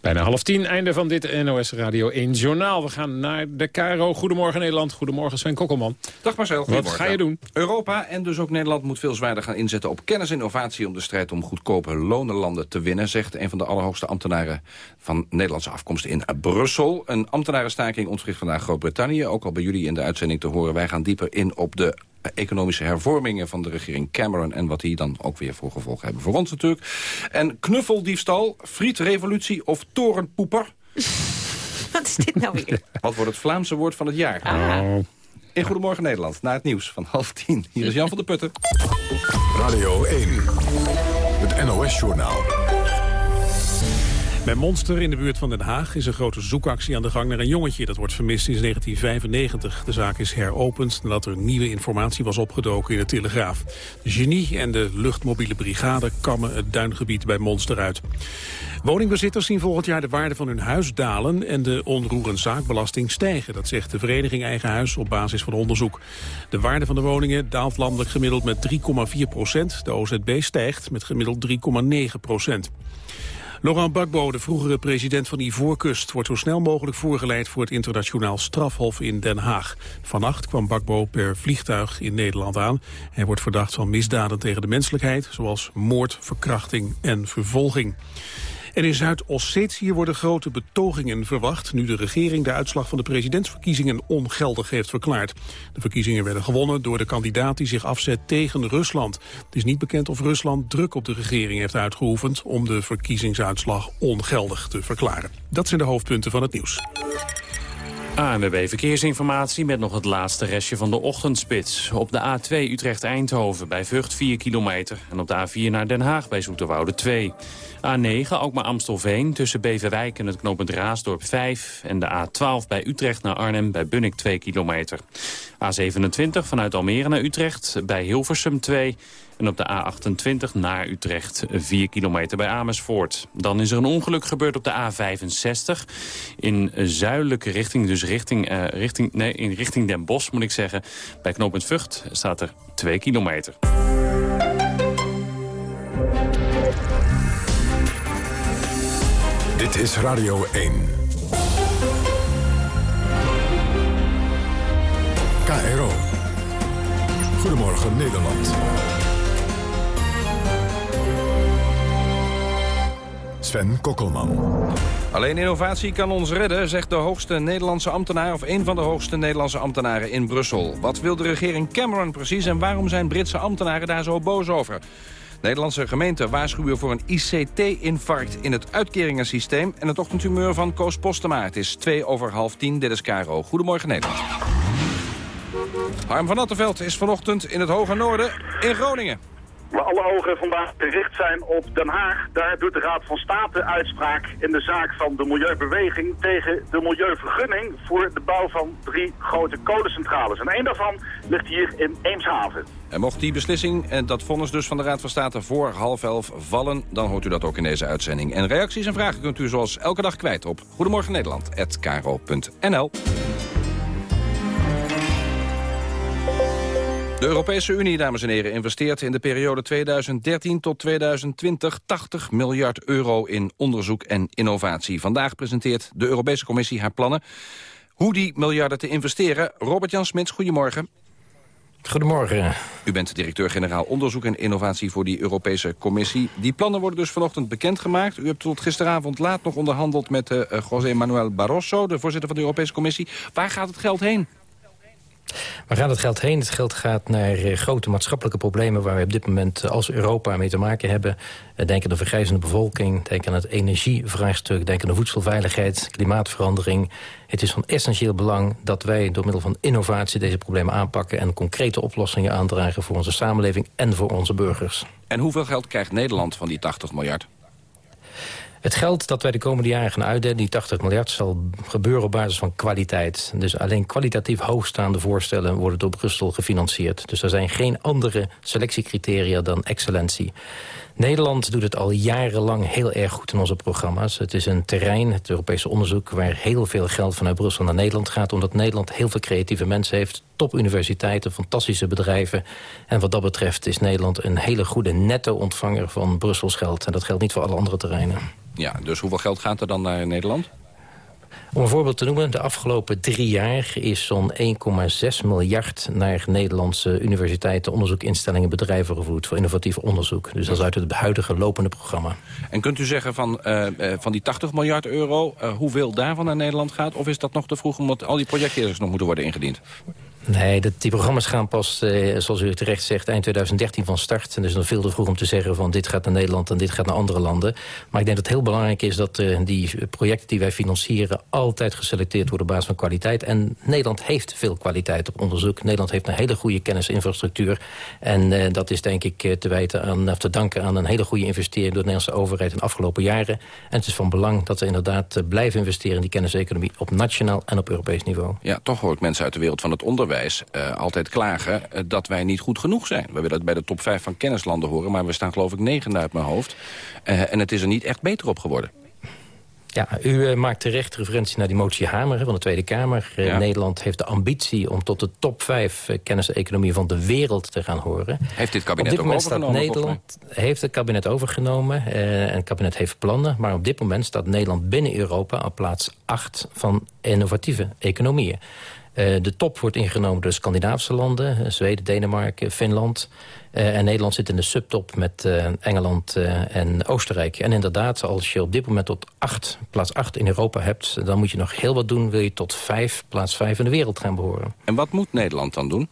Bijna half tien, einde van dit NOS Radio 1 Journaal. We gaan naar de KRO. Goedemorgen Nederland. Goedemorgen Sven Kokkelman. Dag Marcel, Wat ga je doen? Europa en dus ook Nederland moet veel zwaarder gaan inzetten op kennis en innovatie... om de strijd om goedkope lonenlanden te winnen... zegt een van de allerhoogste ambtenaren van Nederlandse afkomst in Brussel. Een ambtenarenstaking ontwricht vandaag Groot-Brittannië. Ook al bij jullie in de uitzending te horen. Wij gaan dieper in op de economische hervormingen van de regering Cameron... en wat die dan ook weer voor gevolgen hebben voor ons natuurlijk. En knuffeldiefstal, frietrevolutie of torenpoeper... (laughs) Wat is dit nou weer? Wat wordt het Vlaamse woord van het jaar? Oh. In Goedemorgen Nederland, na het nieuws van half tien. Hier is Jan van der Putten. Radio 1, het NOS-journaal. Bij Monster in de buurt van Den Haag is een grote zoekactie aan de gang naar een jongetje. Dat wordt vermist sinds 1995. De zaak is heropend nadat er nieuwe informatie was opgedoken in de Telegraaf. De genie en de luchtmobiele brigade kammen het duingebied bij Monster uit. Woningbezitters zien volgend jaar de waarde van hun huis dalen en de onroerenzaakbelasting stijgen. Dat zegt de vereniging Eigen Huis op basis van onderzoek. De waarde van de woningen daalt landelijk gemiddeld met 3,4 procent. De OZB stijgt met gemiddeld 3,9 procent. Laurent Gbagbo, de vroegere president van Ivoorkust... wordt zo snel mogelijk voorgeleid voor het internationaal strafhof in Den Haag. Vannacht kwam Gbagbo per vliegtuig in Nederland aan. Hij wordt verdacht van misdaden tegen de menselijkheid... zoals moord, verkrachting en vervolging. En in Zuid-Ossetië worden grote betogingen verwacht... nu de regering de uitslag van de presidentsverkiezingen ongeldig heeft verklaard. De verkiezingen werden gewonnen door de kandidaat die zich afzet tegen Rusland. Het is niet bekend of Rusland druk op de regering heeft uitgeoefend... om de verkiezingsuitslag ongeldig te verklaren. Dat zijn de hoofdpunten van het nieuws. ANWB Verkeersinformatie met nog het laatste restje van de ochtendspits. Op de A2 Utrecht-Eindhoven bij Vught 4 kilometer. En op de A4 naar Den Haag bij Zoeterwoude 2. A9 ook maar Amstelveen tussen Beverwijk en het knooppunt Raasdorp 5. En de A12 bij Utrecht naar Arnhem bij Bunnik 2 kilometer. A27 vanuit Almere naar Utrecht bij Hilversum 2. En op de A28 naar Utrecht 4 kilometer bij Amersfoort. Dan is er een ongeluk gebeurd op de A65 in zuidelijke richting. Dus richting, uh, richting, nee, in richting Den Bosch moet ik zeggen. Bij knooppunt Vught staat er 2 kilometer. Dit is Radio 1. KRO. Goedemorgen Nederland. Sven Kokkelman. Alleen innovatie kan ons redden, zegt de hoogste Nederlandse ambtenaar... of een van de hoogste Nederlandse ambtenaren in Brussel. Wat wil de regering Cameron precies en waarom zijn Britse ambtenaren daar zo boos over? Nederlandse gemeenten waarschuwen voor een ICT-infarct in het uitkeringensysteem... en het ochtendhumeur van Koos Postema. Het is twee over half tien, dit is Caro. Goedemorgen Nederland. Harm van Attenveld is vanochtend in het Hoge Noorden in Groningen. Waar alle ogen vandaag gericht zijn op Den Haag. Daar doet de Raad van State uitspraak in de zaak van de Milieubeweging... tegen de milieuvergunning voor de bouw van drie grote kolencentrales. En één daarvan ligt hier in Eemshaven. En mocht die beslissing en dat vonnis dus van de Raad van State voor half elf vallen... dan hoort u dat ook in deze uitzending. En reacties en vragen kunt u zoals elke dag kwijt op Goedemorgen Nederland@kro.nl. De Europese Unie, dames en heren, investeert in de periode 2013 tot 2020 80 miljard euro in onderzoek en innovatie. Vandaag presenteert de Europese Commissie haar plannen. Hoe die miljarden te investeren. Robert-Jan Smits, goedemorgen. Goedemorgen. U bent directeur-generaal onderzoek en innovatie voor die Europese Commissie. Die plannen worden dus vanochtend bekendgemaakt. U hebt tot gisteravond laat nog onderhandeld met uh, José Manuel Barroso, de voorzitter van de Europese Commissie. Waar gaat het geld heen? Waar gaat het geld heen? Het geld gaat naar uh, grote maatschappelijke problemen... waar we op dit moment uh, als Europa mee te maken hebben. Uh, denk aan de vergrijzende bevolking, denk aan het energievraagstuk... denk aan de voedselveiligheid, klimaatverandering. Het is van essentieel belang dat wij door middel van innovatie... deze problemen aanpakken en concrete oplossingen aandragen... voor onze samenleving en voor onze burgers. En hoeveel geld krijgt Nederland van die 80 miljard? Het geld dat wij de komende jaren gaan uitdelen, die 80 miljard... zal gebeuren op basis van kwaliteit. Dus alleen kwalitatief hoogstaande voorstellen worden door Brussel gefinancierd. Dus er zijn geen andere selectiecriteria dan excellentie. Nederland doet het al jarenlang heel erg goed in onze programma's. Het is een terrein, het Europese onderzoek... waar heel veel geld vanuit Brussel naar Nederland gaat... omdat Nederland heel veel creatieve mensen heeft. Topuniversiteiten, fantastische bedrijven. En wat dat betreft is Nederland een hele goede netto-ontvanger van Brussels geld. En dat geldt niet voor alle andere terreinen. Ja, dus hoeveel geld gaat er dan naar Nederland? Om een voorbeeld te noemen, de afgelopen drie jaar is zo'n 1,6 miljard naar Nederlandse universiteiten, onderzoekinstellingen, bedrijven gevoerd voor innovatief onderzoek. Dus dat is uit het huidige lopende programma. En kunt u zeggen van, uh, van die 80 miljard euro, uh, hoeveel daarvan naar Nederland gaat? Of is dat nog te vroeg omdat al die projecten eerst nog moeten worden ingediend? Nee, die programma's gaan pas, eh, zoals u terecht zegt, eind 2013 van start. En dus nog veel te vroeg om te zeggen van dit gaat naar Nederland en dit gaat naar andere landen. Maar ik denk dat het heel belangrijk is dat uh, die projecten die wij financieren altijd geselecteerd worden op basis van kwaliteit. En Nederland heeft veel kwaliteit op onderzoek. Nederland heeft een hele goede kennisinfrastructuur. En uh, dat is denk ik te, wijten aan, of te danken aan een hele goede investering door de Nederlandse overheid in de afgelopen jaren. En het is van belang dat we inderdaad blijven investeren in die kenniseconomie op nationaal en op Europees niveau. Ja, toch hoor ik mensen uit de wereld van het onderwijs uh, altijd klagen uh, dat wij niet goed genoeg zijn. We willen dat bij de top 5 van kennislanden horen, maar we staan geloof ik negen uit mijn hoofd. Uh, en het is er niet echt beter op geworden. Ja, u maakt terecht referentie naar die motie Hamer van de Tweede Kamer. Ja. Nederland heeft de ambitie om tot de top 5 kenniseconomie van de wereld te gaan horen. Heeft dit kabinet op dit ook moment overgenomen? Staat Nederland heeft het kabinet overgenomen en het kabinet heeft plannen. Maar op dit moment staat Nederland binnen Europa op plaats 8 van innovatieve economieën. Uh, de top wordt ingenomen door Scandinavische landen. Zweden, Denemarken, Finland. Uh, en Nederland zit in de subtop met Engeland en Oostenrijk. En inderdaad, als je op dit moment tot acht, plaats 8 in Europa hebt... dan moet je nog heel wat doen, wil je tot 5, plaats 5 in de wereld gaan behoren. En wat moet Nederland dan doen?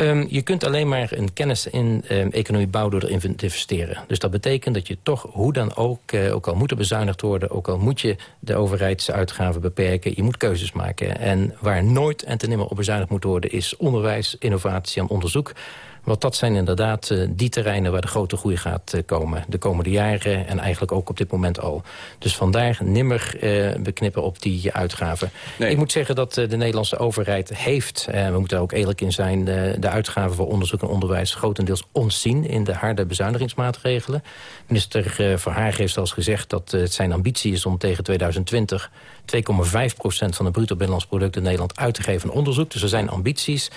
Um, je kunt alleen maar een kennis in um, economie bouwen door erin te investeren. Dus dat betekent dat je toch, hoe dan ook, uh, ook al moet er bezuinigd worden... ook al moet je de overheidsuitgaven beperken, je moet keuzes maken. En waar nooit en ten nimmer op bezuinigd moet worden... is onderwijs, innovatie en onderzoek. Want dat zijn inderdaad uh, die terreinen waar de grote groei gaat uh, komen. De komende jaren en eigenlijk ook op dit moment al. Dus vandaar nimmer uh, beknippen op die uitgaven. Nee. Ik moet zeggen dat de Nederlandse overheid heeft... en we moeten daar ook eerlijk in zijn... de uitgaven voor onderzoek en onderwijs grotendeels ontzien... in de harde bezuinigingsmaatregelen. Minister Verhagen heeft zelfs gezegd dat het zijn ambitie is om tegen 2020... 2,5% van het bruto binnenlands product in Nederland uit te geven aan onderzoek. Dus er zijn ambities.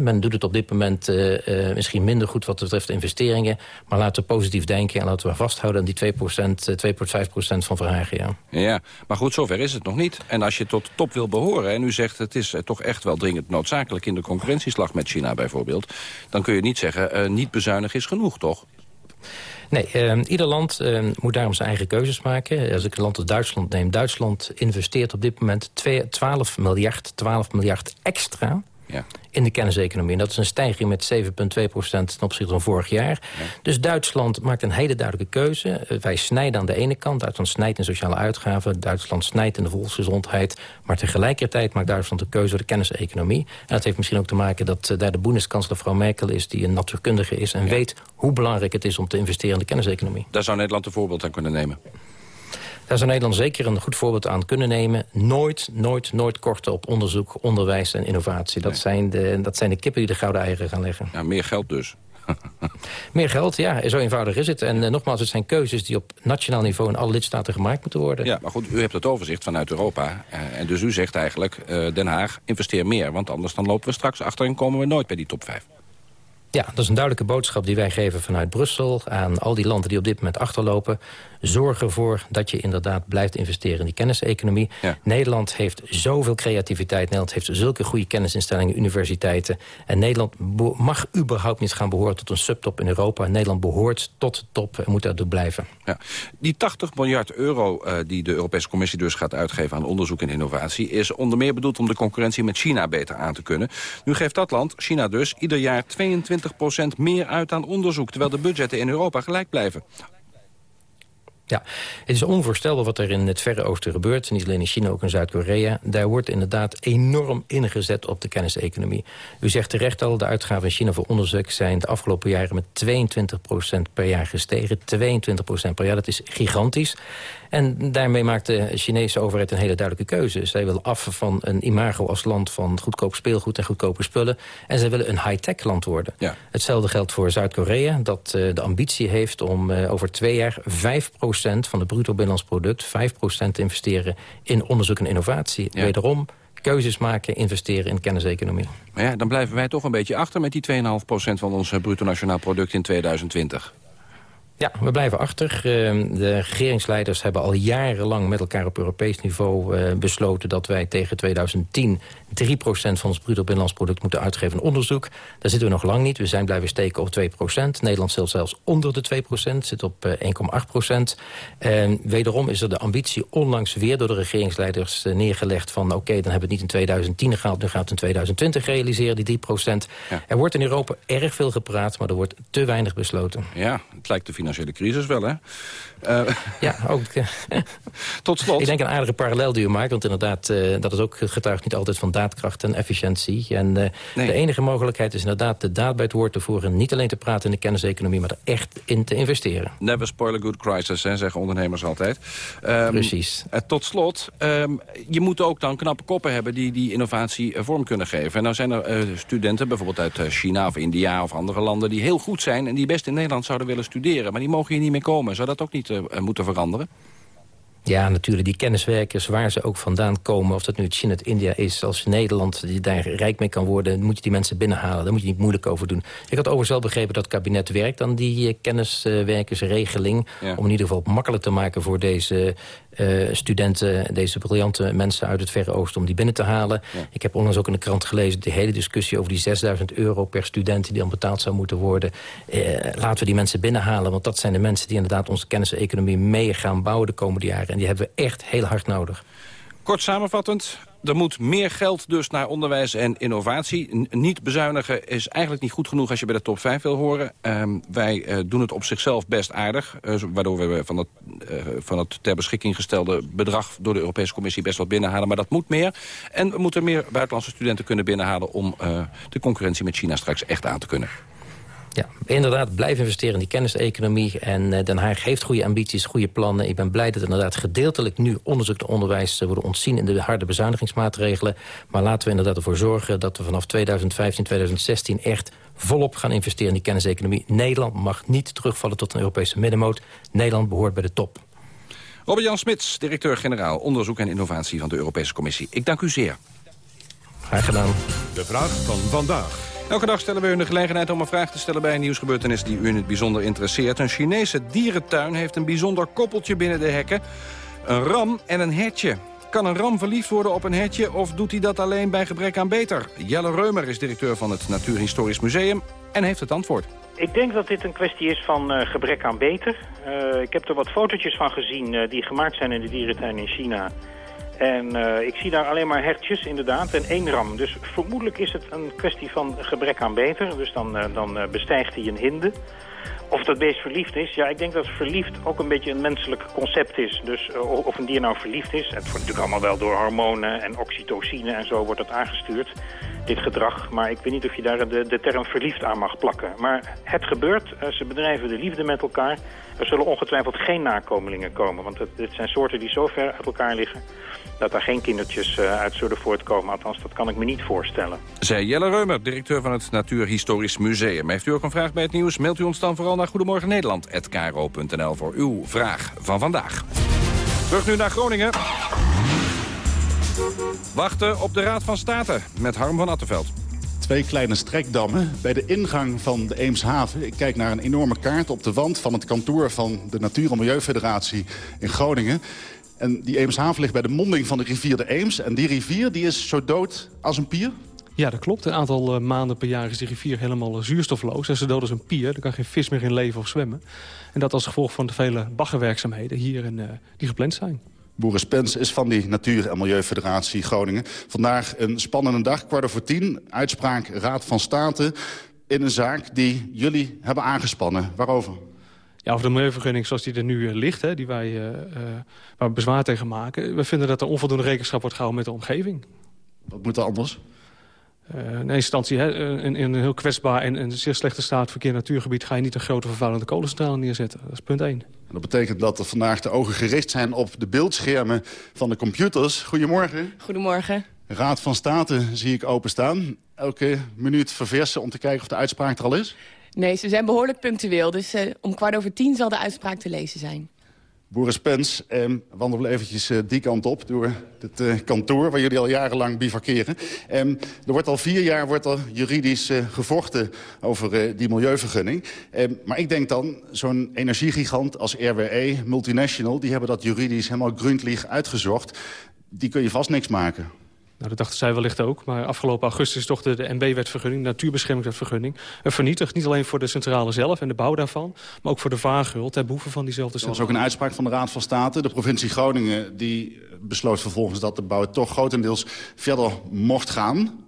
Men doet het op dit moment uh, uh, misschien minder goed wat betreft investeringen. Maar laten we positief denken en laten we vasthouden aan die 2% 2,5% van Verhagen. Ja. ja, maar goed, zover is het nog niet. En als je tot de top wil behoren en u zegt het is toch echt wel dringend noodzakelijk... in de concurrentieslag met China bijvoorbeeld... dan kun je niet zeggen niet bezuinig is genoeg, toch? Nee, uh, ieder land uh, moet daarom zijn eigen keuzes maken. Als ik een land als Duitsland neem. Duitsland investeert op dit moment 12 miljard, 12 miljard extra ja. in de kenniseconomie. En dat is een stijging met 7,2% ten opzichte van vorig jaar. Ja. Dus Duitsland maakt een hele duidelijke keuze. Uh, wij snijden aan de ene kant. Duitsland snijdt in sociale uitgaven. Duitsland snijdt in de volksgezondheid. Maar tegelijkertijd maakt Duitsland de keuze voor de kenniseconomie. En dat heeft misschien ook te maken dat uh, daar de Bundeskanzler mevrouw Merkel is... die een natuurkundige is en ja. weet hoe belangrijk het is om te investeren in de kenniseconomie. Daar zou Nederland een voorbeeld aan kunnen nemen. Daar zou Nederland zeker een goed voorbeeld aan kunnen nemen. Nooit, nooit, nooit korten op onderzoek, onderwijs en innovatie. Dat, nee. zijn, de, dat zijn de kippen die de gouden eieren gaan leggen. Ja, meer geld dus. (laughs) Meer geld, ja. Zo eenvoudig is het. En uh, nogmaals, het zijn keuzes die op nationaal niveau... in alle lidstaten gemaakt moeten worden. Ja, maar goed, u hebt het overzicht vanuit Europa. Uh, en dus u zegt eigenlijk, uh, Den Haag, investeer meer. Want anders dan lopen we straks achter en komen we nooit bij die top 5. Ja, dat is een duidelijke boodschap die wij geven vanuit Brussel... aan al die landen die op dit moment achterlopen. Zorg ervoor dat je inderdaad blijft investeren in die kenniseconomie. Ja. Nederland heeft zoveel creativiteit. Nederland heeft zulke goede kennisinstellingen, universiteiten. En Nederland mag überhaupt niet gaan behoren tot een subtop in Europa. Nederland behoort tot de top en moet daardoor blijven. Ja. Die 80 miljard euro uh, die de Europese Commissie dus gaat uitgeven... aan onderzoek en innovatie... is onder meer bedoeld om de concurrentie met China beter aan te kunnen. Nu geeft dat land, China dus, ieder jaar 22 meer uit aan onderzoek... terwijl de budgetten in Europa gelijk blijven. Ja, het is onvoorstelbaar wat er in het Verre Oosten gebeurt. Niet alleen in China, ook in Zuid-Korea. Daar wordt inderdaad enorm ingezet op de kenniseconomie. U zegt terecht al, de uitgaven in China voor onderzoek... zijn de afgelopen jaren met 22% per jaar gestegen. 22% per jaar, dat is gigantisch. En daarmee maakt de Chinese overheid een hele duidelijke keuze. Zij willen af van een imago als land van goedkoop speelgoed en goedkope spullen. En zij willen een high-tech land worden. Ja. Hetzelfde geldt voor Zuid-Korea, dat uh, de ambitie heeft om uh, over twee jaar 5% van het bruto binnenlands product, 5% te investeren in onderzoek en innovatie. Ja. Wederom keuzes maken, investeren in kenniseconomie. Maar ja, dan blijven wij toch een beetje achter met die 2,5% van ons eh, bruto nationaal product in 2020. Ja, we blijven achter. De regeringsleiders hebben al jarenlang met elkaar op Europees niveau uh, besloten... dat wij tegen 2010 3% van ons bruto binnenlands product moeten uitgeven aan onderzoek. Daar zitten we nog lang niet. We zijn blijven steken op 2%. Nederland zit zelfs onder de 2%, zit op uh, 1,8%. En wederom is er de ambitie onlangs weer door de regeringsleiders neergelegd... van oké, okay, dan hebben we het niet in 2010 gehaald... nu gaat het in 2020 realiseren, die 3%. Ja. Er wordt in Europa erg veel gepraat, maar er wordt te weinig besloten. Ja, het lijkt de financiële crisis wel, hè? Uh, (laughs) ja, ook. Tot slot. Ik denk een aardige parallel die u maakt. Want inderdaad, uh, dat is ook getuigt niet altijd van daadkracht en efficiëntie. En uh, nee. de enige mogelijkheid is inderdaad de daad bij het woord te voeren. Niet alleen te praten in de kenniseconomie, maar er echt in te investeren. Never spoil a good crisis, hè, zeggen ondernemers altijd. Um, Precies. tot slot, um, je moet ook dan knappe koppen hebben die die innovatie vorm kunnen geven. En nou zijn er studenten, bijvoorbeeld uit China of India of andere landen... die heel goed zijn en die best in Nederland zouden willen studeren. Maar die mogen hier niet meer komen. Zou dat ook niet uh, moeten veranderen? Ja, natuurlijk. Die kenniswerkers, waar ze ook vandaan komen... of dat nu China of India is, als Nederland die daar rijk mee kan worden... moet je die mensen binnenhalen. Daar moet je niet moeilijk over doen. Ik had overigens wel begrepen dat het kabinet werkt aan die uh, kenniswerkersregeling... Ja. om in ieder geval makkelijk te maken voor deze uh, studenten... deze briljante mensen uit het Verre Oosten om die binnen te halen. Ja. Ik heb onlangs ook in de krant gelezen... de hele discussie over die 6000 euro per student... die dan betaald zou moeten worden. Uh, laten we die mensen binnenhalen, want dat zijn de mensen... die inderdaad onze kenniseconomie mee gaan bouwen de komende jaren. En die hebben we echt heel hard nodig. Kort samenvattend, er moet meer geld dus naar onderwijs en innovatie. Niet bezuinigen is eigenlijk niet goed genoeg als je bij de top 5 wil horen. Um, wij uh, doen het op zichzelf best aardig. Uh, waardoor we van het, uh, van het ter beschikking gestelde bedrag... door de Europese Commissie best wat binnenhalen. Maar dat moet meer. En we moeten meer buitenlandse studenten kunnen binnenhalen... om de concurrentie met China straks echt aan te kunnen. Ja, inderdaad, blijf investeren in die kenniseconomie. En uh, Den Haag heeft goede ambities, goede plannen. Ik ben blij dat inderdaad gedeeltelijk nu onderzoek en onderwijs... worden ontzien in de harde bezuinigingsmaatregelen. Maar laten we inderdaad ervoor zorgen dat we vanaf 2015, 2016... echt volop gaan investeren in die kenniseconomie. Nederland mag niet terugvallen tot een Europese middenmoot. Nederland behoort bij de top. Robert-Jan Smits, directeur-generaal onderzoek en innovatie van de Europese Commissie. Ik dank u zeer. Graag gedaan. De vraag van vandaag. Elke dag stellen we u de gelegenheid om een vraag te stellen bij een nieuwsgebeurtenis die u het bijzonder interesseert. Een Chinese dierentuin heeft een bijzonder koppeltje binnen de hekken. Een ram en een hertje. Kan een ram verliefd worden op een hertje of doet hij dat alleen bij gebrek aan beter? Jelle Reumer is directeur van het Natuurhistorisch Museum en heeft het antwoord. Ik denk dat dit een kwestie is van uh, gebrek aan beter. Uh, ik heb er wat fotootjes van gezien uh, die gemaakt zijn in de dierentuin in China... En uh, ik zie daar alleen maar hertjes inderdaad en één ram. Dus vermoedelijk is het een kwestie van gebrek aan beter. Dus dan, uh, dan uh, bestijgt hij een hinde. Of dat beest verliefd is? Ja, ik denk dat verliefd ook een beetje een menselijk concept is. Dus of een dier nou verliefd is. Het wordt natuurlijk allemaal wel door hormonen en oxytocine en zo wordt dat aangestuurd. Dit gedrag. Maar ik weet niet of je daar de, de term verliefd aan mag plakken. Maar het gebeurt. ze bedrijven de liefde met elkaar. Er zullen ongetwijfeld geen nakomelingen komen. Want het, dit zijn soorten die zo ver uit elkaar liggen dat daar geen kindertjes uh, uit zullen voortkomen. Althans, dat kan ik me niet voorstellen. Zij Jelle Reumer, directeur van het Natuurhistorisch Museum. Heeft u ook een vraag bij het nieuws? Mailt u ons dan vooral naar Goedemorgen Nederland@kro.nl voor uw vraag van vandaag. Terug nu naar Groningen. Wachten op de Raad van State met Harm van Attenveld twee kleine strekdammen bij de ingang van de Eemshaven. Ik kijk naar een enorme kaart op de wand van het kantoor van de Natuur- en Milieufederatie in Groningen. En die Eemshaven ligt bij de monding van de rivier de Eems. En die rivier die is zo dood als een pier? Ja, dat klopt. Een aantal uh, maanden per jaar is die rivier helemaal uh, zuurstofloos. En zo dood als een pier. Er kan geen vis meer in leven of zwemmen. En dat als gevolg van de vele baggerwerkzaamheden hier in, uh, die gepland zijn. Boris Pens is van die Natuur- en Milieufederatie Groningen. Vandaag een spannende dag, kwart over tien. Uitspraak Raad van State in een zaak die jullie hebben aangespannen. Waarover? Ja, over de milieuvergunning zoals die er nu uh, ligt, hè, die wij, uh, uh, waar we bezwaar tegen maken. We vinden dat er onvoldoende rekenschap wordt gehouden met de omgeving. Wat moet er anders? Uh, in eerste instantie, hè, in, in, een heel kwetsbaar en, en zeer slechte staat verkeer natuurgebied... ga je niet een grote vervuilende kolencentrale neerzetten. Dat is punt 1. dat betekent dat er vandaag de ogen gericht zijn op de beeldschermen van de computers. Goedemorgen. Goedemorgen. Raad van State zie ik openstaan. Elke minuut verversen om te kijken of de uitspraak er al is? Nee, ze zijn behoorlijk punctueel. Dus uh, om kwart over tien zal de uitspraak te lezen zijn. Boris Pens, eh, wandelen eventjes eh, die kant op door het eh, kantoor... waar jullie al jarenlang bivakeren. Eh, er wordt al vier jaar wordt er juridisch eh, gevochten over eh, die milieuvergunning. maar ik denk dan, zo'n energiegigant als RWE, multinational... die hebben dat juridisch helemaal gründlich uitgezocht. Die kun je vast niks maken. Nou, dat dachten zij wellicht ook. Maar afgelopen augustus is toch de, de NB-wetvergunning, de natuurbeschermingswetvergunning, vernietigd. Niet alleen voor de centrale zelf en de bouw daarvan, maar ook voor de vaargeul ter behoeve van diezelfde centrale. Er was ook een uitspraak van de Raad van State. De provincie Groningen die besloot vervolgens dat de bouw toch grotendeels verder mocht gaan.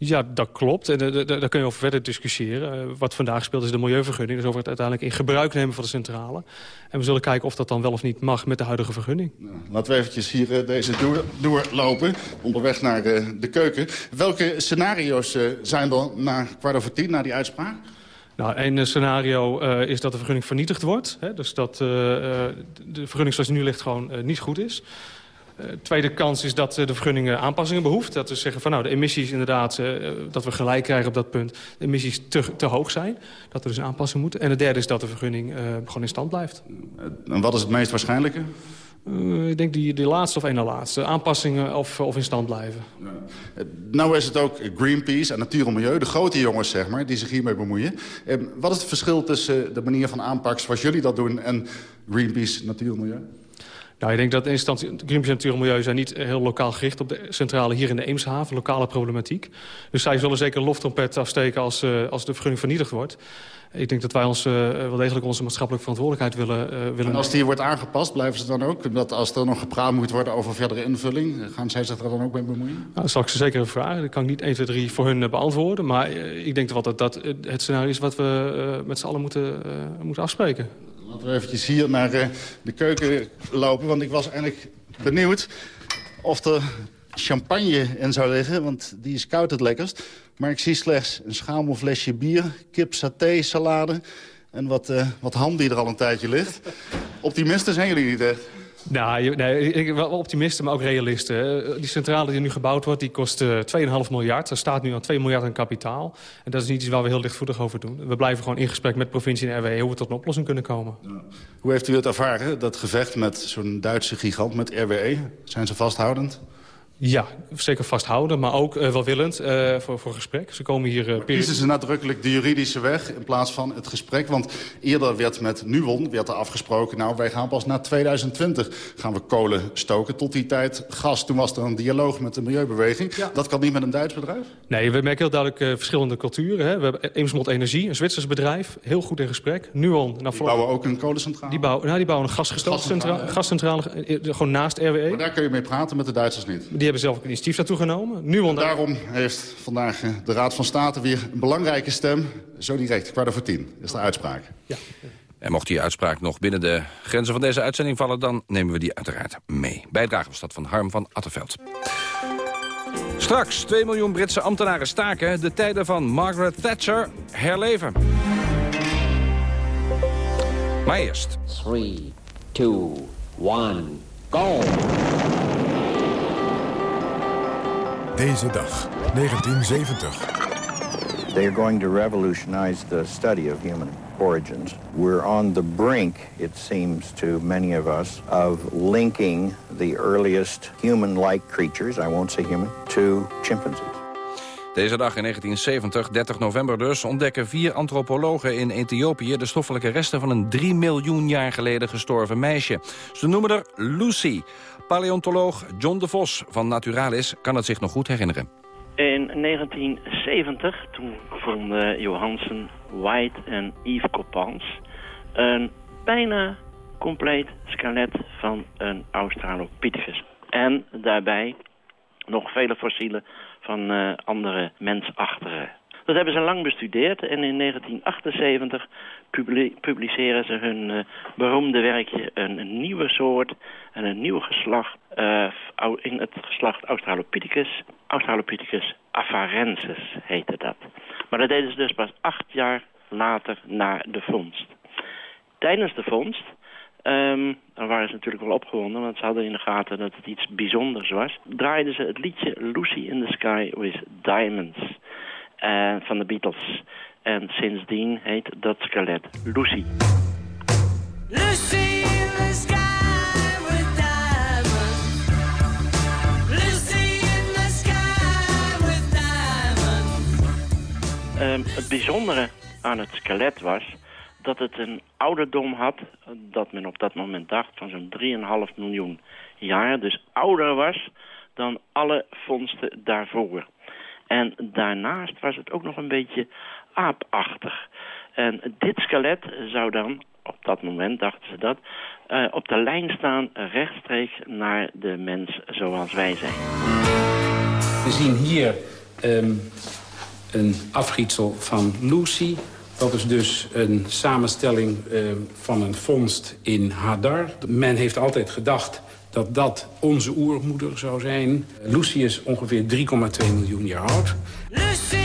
Ja, dat klopt. En uh, daar kun je over verder discussiëren. Uh, wat vandaag speelt is de milieuvergunning. Dus over het uiteindelijk in gebruik nemen van de centrale. En we zullen kijken of dat dan wel of niet mag met de huidige vergunning. Nou, laten we eventjes hier uh, deze door, doorlopen. Onderweg naar de keuken. Welke scenario's zijn er na kwart over tien, na die uitspraak? Nou, één scenario is dat de vergunning vernietigd wordt. Hè? Dus dat de vergunning zoals die nu ligt gewoon niet goed is. Uh, tweede kans is dat uh, de vergunning aanpassingen behoeft. Dat we zeggen van nou de emissies inderdaad, dat we gelijk krijgen op dat punt. De emissies te, te hoog zijn. Dat er dus een aanpassing moet. En de derde is dat de vergunning gewoon in stand blijft. En wat is het meest waarschijnlijke? ik denk die, die laatste of één na laatste. Aanpassingen of, of in stand blijven. Ja. Nou is het ook Greenpeace en Natuur en Milieu, de grote jongens zeg maar, die zich hiermee bemoeien. wat is het verschil tussen de manier van aanpak zoals jullie dat doen en Greenpeace, Natuur en Milieu? Nou, ik denk dat in instantie Greenpeace Natuur en Milieu zijn niet heel lokaal gericht op de centrale hier in de Eemshaven, lokale problematiek. Dus zij zullen zeker een loftrompet afsteken als, uh, als de vergunning vernietigd wordt. Ik denk dat wij ons uh, wel degelijk onze maatschappelijke verantwoordelijkheid willen, uh, willen En als die wordt aangepast, blijven ze dan ook? Dat als er nog gepraat moet worden over verdere invulling, gaan zij zich er dan ook mee bemoeien? Nou, dat zal ik ze zeker vragen. Dat kan ik niet 1, 2, 3 voor hun beantwoorden. Maar ik denk wel dat dat het scenario is wat we met z'n allen moeten, moeten afspreken. Laten we eventjes hier naar uh, de keuken lopen. Want ik was eigenlijk benieuwd of er champagne in zou liggen. Want die is koud het lekkerst. Maar ik zie slechts een schamelflesje bier, kip, saté, salade... en wat, uh, wat ham die er al een tijdje ligt. Optimisten zijn jullie niet echt? Nou, nee, ik wel optimisten, maar ook realisten. Die centrale die nu gebouwd wordt, die kost uh, 2,5 miljard. Er staat nu al 2 miljard aan kapitaal. En dat is niet iets waar we heel lichtvoetig over doen. We blijven gewoon in gesprek met provincie en RWE hoe we tot een oplossing kunnen komen. Hoe heeft u het ervaren, dat gevecht met zo'n Duitse gigant, met RWE? Zijn ze vasthoudend? Ja, zeker vasthouden, maar ook uh, welwillend uh, voor, voor gesprek. Ze komen hier... Uh, Kiezen ze nadrukkelijk de juridische weg in plaats van het gesprek? Want eerder werd met Nuon werd er afgesproken... nou, wij gaan pas na 2020 gaan we kolen stoken. Tot die tijd gas. Toen was er een dialoog met de milieubeweging. Ja. Dat kan niet met een Duits bedrijf? Nee, we merken heel duidelijk verschillende culturen. Hè. We hebben Eemsmond Energie, een Zwitsers bedrijf. Heel goed in gesprek. Nuon... Nou, die bouwen ook een kolencentrale? Die bouwen, nou, die bouwen een gasgestookcentrale. Gascentrale, gewoon naast RWE. Maar daar kun je mee praten met de Duitsers niet? Die hebben zelf ook een initiatief daartoe genomen. Nu onder... Daarom heeft vandaag eh, de Raad van State weer een belangrijke stem. Zo direct, kwart over tien, is de uitspraak. Ja. En mocht die uitspraak nog binnen de grenzen van deze uitzending vallen... dan nemen we die uiteraard mee. Bijdrage was dat van Harm van Attenveld. Straks 2 miljoen Britse ambtenaren staken... de tijden van Margaret Thatcher herleven. Maar eerst... 3, 2, 1, go! Deze dag, 1970. They are going to revolutionize the study of human origins. We're on the brink, it seems to many of us, of linking the earliest human-like creatures, I won't say human, to chimpanzees. Deze dag in 1970, 30 november dus, ontdekken vier antropologen in Ethiopië... de stoffelijke resten van een 3 miljoen jaar geleden gestorven meisje. Ze noemen haar Lucy. Paleontoloog John de Vos van Naturalis kan het zich nog goed herinneren. In 1970, toen vonden Johansen, White en Yves Coppens... een bijna compleet skelet van een Australopithecus. En daarbij nog vele fossielen van uh, andere mensachtige. Dat hebben ze lang bestudeerd en in 1978 publiceren ze hun uh, beroemde werkje een, een, nieuwe soort en een nieuw geslacht uh, in het geslacht Australopithecus. Australopithecus afarensis heette dat. Maar dat deden ze dus pas acht jaar later na de vondst. Tijdens de vondst Um, waren ze natuurlijk wel opgewonden, want ze hadden in de gaten dat het iets bijzonders was. Draaiden ze het liedje Lucy in the Sky with Diamonds uh, van de Beatles. En sindsdien heet dat skelet Lucy. Lucy in the sky with diamonds. Lucy in the sky with diamonds. Um, het bijzondere aan het skelet was dat het een ouderdom had, dat men op dat moment dacht, van zo'n 3,5 miljoen jaar. Dus ouder was dan alle vondsten daarvoor. En daarnaast was het ook nog een beetje aapachtig. En dit skelet zou dan, op dat moment dachten ze dat, uh, op de lijn staan rechtstreeks naar de mens zoals wij zijn. We zien hier um, een afgietsel van Lucy. Dat is dus een samenstelling uh, van een vondst in Hadar. Men heeft altijd gedacht dat dat onze oermoeder zou zijn. Lucy is ongeveer 3,2 miljoen jaar oud. De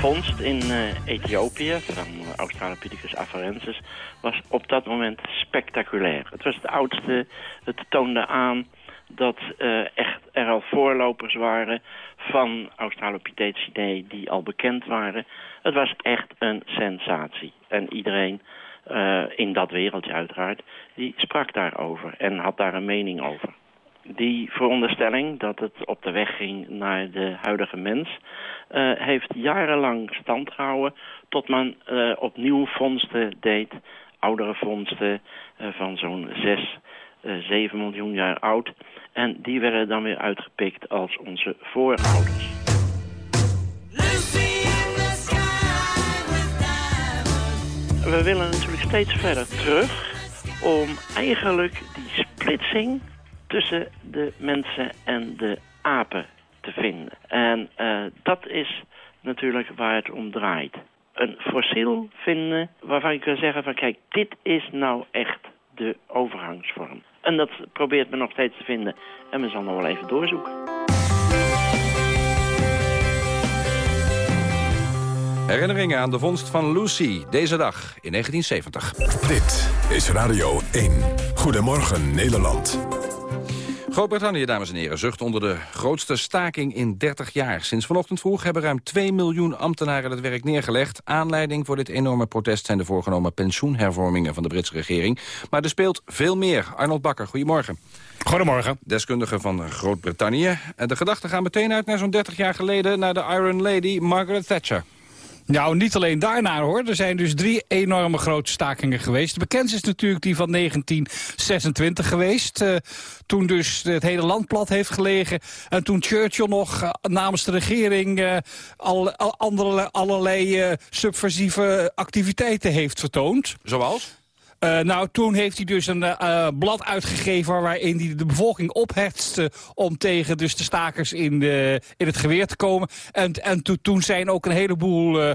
vondst in uh, Ethiopië van Australopithecus afarensis was op dat moment spectaculair. Het was het oudste, het toonde aan dat uh, echt er al voorlopers waren van Australopithecidae die al bekend waren. Het was echt een sensatie. En iedereen uh, in dat wereldje uiteraard, die sprak daarover en had daar een mening over. Die veronderstelling dat het op de weg ging naar de huidige mens... Uh, heeft jarenlang stand gehouden tot men uh, opnieuw vondsten deed. Oudere vondsten van zo'n 6, 7 miljoen jaar oud. En die werden dan weer uitgepikt als onze voorouders. We willen natuurlijk steeds verder terug om eigenlijk die splitsing tussen de mensen en de apen te vinden. En uh, dat is natuurlijk waar het om draait. Een fossiel vinden waarvan ik kan zeggen van kijk, dit is nou echt de overgangsvorm. En dat probeert men nog steeds te vinden. En men zal nog wel even doorzoeken. Herinneringen aan de vondst van Lucy, deze dag in 1970. Dit is Radio 1. Goedemorgen Nederland. Groot-Brittannië, dames en heren, zucht onder de grootste staking in 30 jaar. Sinds vanochtend vroeg hebben ruim 2 miljoen ambtenaren het werk neergelegd. Aanleiding voor dit enorme protest zijn de voorgenomen pensioenhervormingen van de Britse regering. Maar er speelt veel meer. Arnold Bakker, goedemorgen. Goedemorgen. Deskundige van Groot-Brittannië. De gedachten gaan meteen uit naar zo'n 30 jaar geleden... naar de Iron Lady Margaret Thatcher. Nou, niet alleen daarna hoor. Er zijn dus drie enorme grote stakingen geweest. De bekendste is natuurlijk die van 1926 geweest. Uh, toen dus het hele land plat heeft gelegen. En toen Churchill nog uh, namens de regering uh, al, al, andere, allerlei subversieve activiteiten heeft vertoond. Zoals? Uh, nou, toen heeft hij dus een uh, blad uitgegeven waarin hij de bevolking ophetste om tegen dus de stakers in, de, in het geweer te komen. En, en to, toen zijn ook een heleboel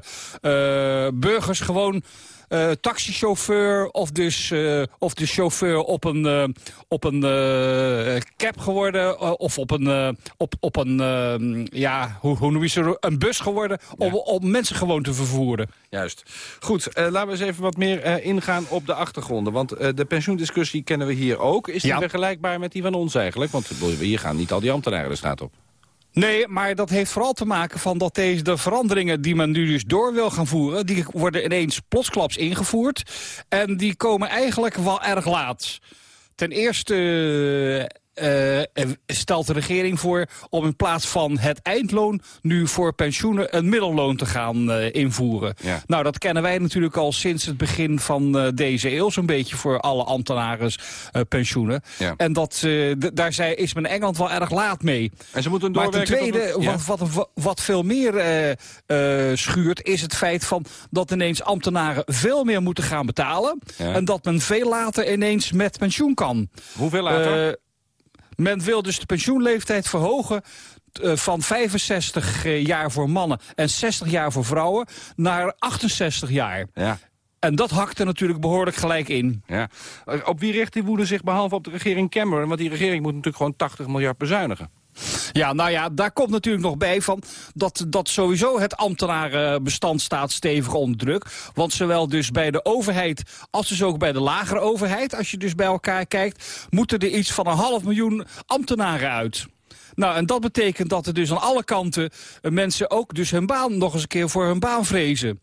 burgers gewoon uh, taxichauffeur of dus, uh, of de chauffeur op een, uh, op een cab geworden. of op een, op, op een ja, hoe, hoe noem je ze, een bus geworden. Ja. Om, om mensen gewoon te vervoeren. Juist. Goed, laten we eens even wat meer ingaan op de achtergronden. Want de pensioendiscussie kennen we hier ook. Is die ja. vergelijkbaar met die van ons eigenlijk? Want hier gaan niet al die ambtenaren de straat op. Nee, maar dat heeft vooral te maken van dat deze de veranderingen die men nu dus door wil gaan voeren... die worden ineens plotsklaps ingevoerd. En die komen eigenlijk wel erg laat. Ten eerste stelt de regering voor om in plaats van het eindloon... nu voor pensioenen een middelloon te gaan uh, invoeren. Ja. Nou, dat kennen wij natuurlijk al sinds het begin van uh, deze eeuw... zo'n beetje voor alle ambtenaren pensioenen. Ja. En dat, daar zei, is men Engeland wel erg laat mee. En ze moeten maar ten tweede, ja. wat, wat, wat, veel meer schuurt... is het feit van dat ineens ambtenaren veel meer moeten gaan betalen... En dat men veel later ineens met pensioen kan. Hoeveel later? Men wil dus de pensioenleeftijd verhogen eh, van 65 eh, jaar voor mannen en 60 jaar voor vrouwen naar 68 jaar. Ja. En dat hakte natuurlijk behoorlijk gelijk in. Ja. Op wie richt die woede zich behalve op de regering Cameron? Want die regering moet natuurlijk gewoon 80 miljard bezuinigen. Ja, nou ja, daar komt natuurlijk nog bij van dat, dat sowieso het ambtenarenbestand staat stevig onder druk. Want zowel dus bij de overheid als dus ook bij de lagere overheid, als je dus bij elkaar kijkt, moeten er iets van een half miljoen ambtenaren uit. Nou, en dat betekent dat er dus aan alle kanten eh, mensen ook dus hun baan nog eens een keer voor hun baan vrezen.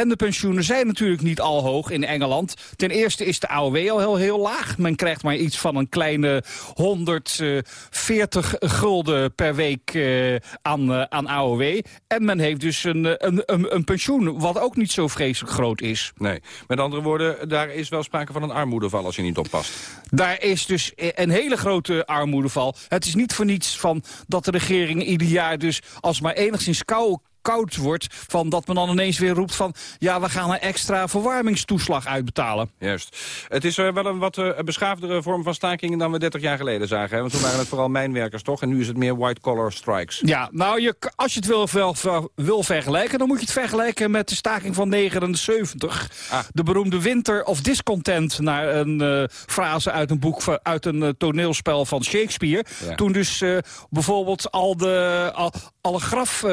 En de pensioenen zijn natuurlijk niet al hoog in Engeland. Ten eerste is de AOW al heel, heel laag. Men krijgt maar iets van een kleine 140 gulden per week uh, aan, uh, aan AOW. En men heeft dus een, een, een, een, pensioen wat ook niet zo vreselijk groot is. Nee, met andere woorden, daar is wel sprake van een armoedeval als je niet oppast. Daar is dus een hele grote armoedeval. Het is niet voor niets van dat de regering ieder jaar dus als maar enigszins kou koud wordt... Van dat men dan ineens weer roept van... ja, we gaan een extra verwarmingstoeslag uitbetalen. Juist. Het is uh, wel een wat uh, beschaafdere vorm van stakingen... dan we 30 jaar geleden zagen. Hè? Want toen waren het vooral mijnwerkers, toch? En nu is het meer white-collar strikes. Ja, nou, je, als je het wil, wil, wil, vergelijken... dan moet je het vergelijken met de staking van 79. Ah. De beroemde winter of discontent... naar een uh, frase uit een boek, uit een toneelspel van Shakespeare. Ja. Toen dus bijvoorbeeld al de, al, alle graf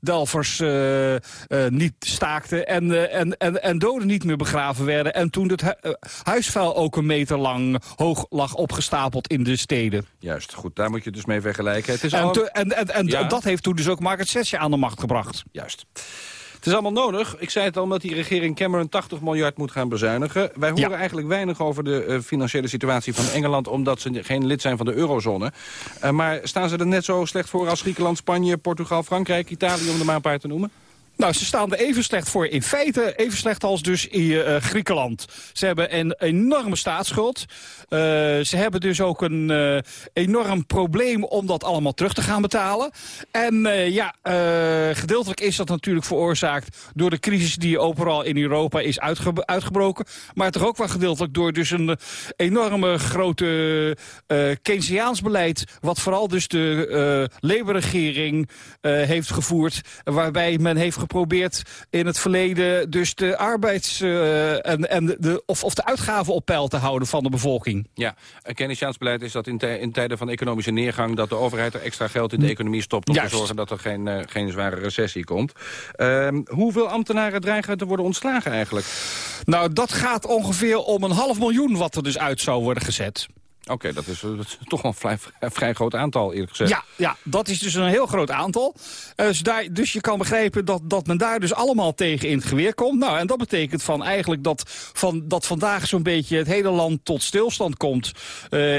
delvers uh, uh, niet staakten en, uh, en, en, en doden niet meer begraven werden. En toen het hu huisvuil ook een meter lang hoog lag opgestapeld in de steden. Juist, goed, daar moet je dus mee vergelijken. Het is en, al... en, en, en ja. dat heeft toen dus ook Margaret Thatcher aan de macht gebracht. Juist. Het is allemaal nodig. Ik zei het al, omdat die regering Cameron 80 miljard moet gaan bezuinigen. Wij horen ja. eigenlijk weinig over de uh, financiële situatie van Engeland... omdat ze geen lid zijn van de eurozone. Uh, maar staan ze er net zo slecht voor als Griekenland, Spanje, Portugal, Frankrijk, Italië... om de maar een paar te noemen? Nou, ze staan er even slecht voor in feite, even slecht als dus in uh, Griekenland. Ze hebben een enorme staatsschuld. Uh, ze hebben dus ook een uh, enorm probleem om dat allemaal terug te gaan betalen. En ja, gedeeltelijk is dat natuurlijk veroorzaakt door de crisis die overal in Europa is uitge uitgebroken. Maar toch ook wel gedeeltelijk door dus een enorme grote Keynesiaans beleid. Wat vooral dus de Labour-regering heeft gevoerd. Waarbij men heeft geprobeerd in het verleden dus de arbeids- uh, en, en de, of, of de uitgaven op peil te houden van de bevolking. Ja, een Keynesiaans beleid is dat in, in, tijden van economische neergang... dat de overheid er extra geld in de economie stopt... om Juist. te zorgen dat er geen, uh, geen zware recessie komt. Uh, hoeveel ambtenaren dreigen te worden ontslagen eigenlijk? Nou, dat gaat ongeveer om een half miljoen wat er dus uit zou worden gezet. Oké, okay, dat, dat, is (laughs) toch wel een vrij, vrij, groot aantal eerlijk gezegd. Ja, ja, dat is dus een heel groot aantal. Uh, dus, daar, dus je kan begrijpen dat, dat men daar dus allemaal tegen in het geweer komt. Nou, en dat betekent van eigenlijk dat, van, dat vandaag zo'n beetje het hele land tot stilstand komt.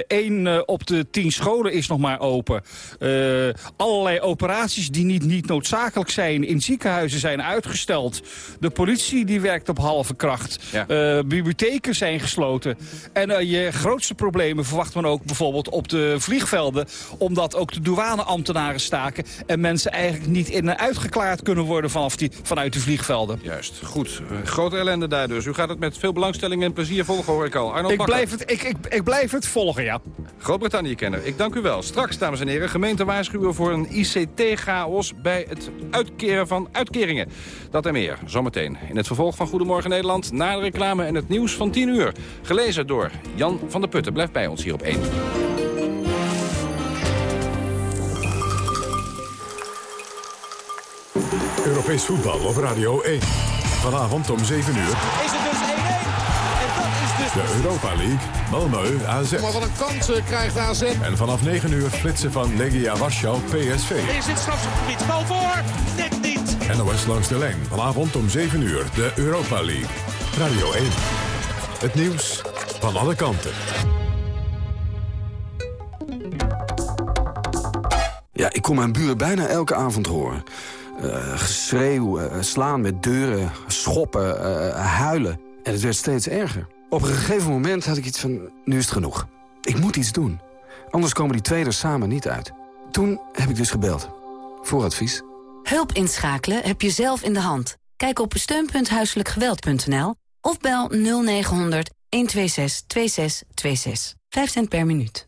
Eén uh, uh, op de tien scholen is nog maar open. allerlei operaties die niet, niet noodzakelijk zijn in ziekenhuizen zijn uitgesteld. De politie die werkt op halve kracht. Ja. bibliotheken zijn gesloten. En je grootste problemen verwacht men ook bijvoorbeeld op de vliegvelden... omdat ook de douaneambtenaren staken... en mensen eigenlijk niet in en uitgeklaard kunnen worden vanaf die, vanuit de vliegvelden. Juist, goed. Grote ellende daar dus. U gaat het met veel belangstelling en plezier volgen, hoor ik al. Arnold ik, blijf het, ik, ik, ik blijf het volgen, ja. Groot-Brittannië-kenner, ik dank u wel. Straks, dames en heren, gemeente waarschuwen voor een ICT-chaos... bij het uitkeren van uitkeringen. Dat en meer, zometeen. In het vervolg van Goedemorgen Nederland... na de reclame en het nieuws van 10 uur. Gelezen door Jan van der Putten. Blijf bij ons hier op 1. Europees voetbal op Radio 1. Vanavond om 7 uur. Is het dus 1-1? En dat is dus... De Europa League, Malmö, AZ. Maar wat een kans krijgt AZ. En vanaf 9 uur flitsen van Legia Warschau, PSV. Is dit strafschopgebied? Bal voor? Net niet. NOS langs de lijn. Vanavond om 7 uur. De Europa League. Radio 1. Het nieuws van alle kanten. Ja, ik kom mijn buren bijna elke avond horen. Uh, geschreeuw, uh, slaan met deuren, schoppen, uh, huilen. En het werd steeds erger. Op een gegeven moment had ik iets van, nu is het genoeg. Ik moet iets doen. Anders komen die twee er samen niet uit. Toen heb ik dus gebeld. Voor advies. Hulp inschakelen heb je zelf in de hand. Kijk op steun.huiselijkgeweld.nl of bel 0900 126 2626. 5 cent per minuut.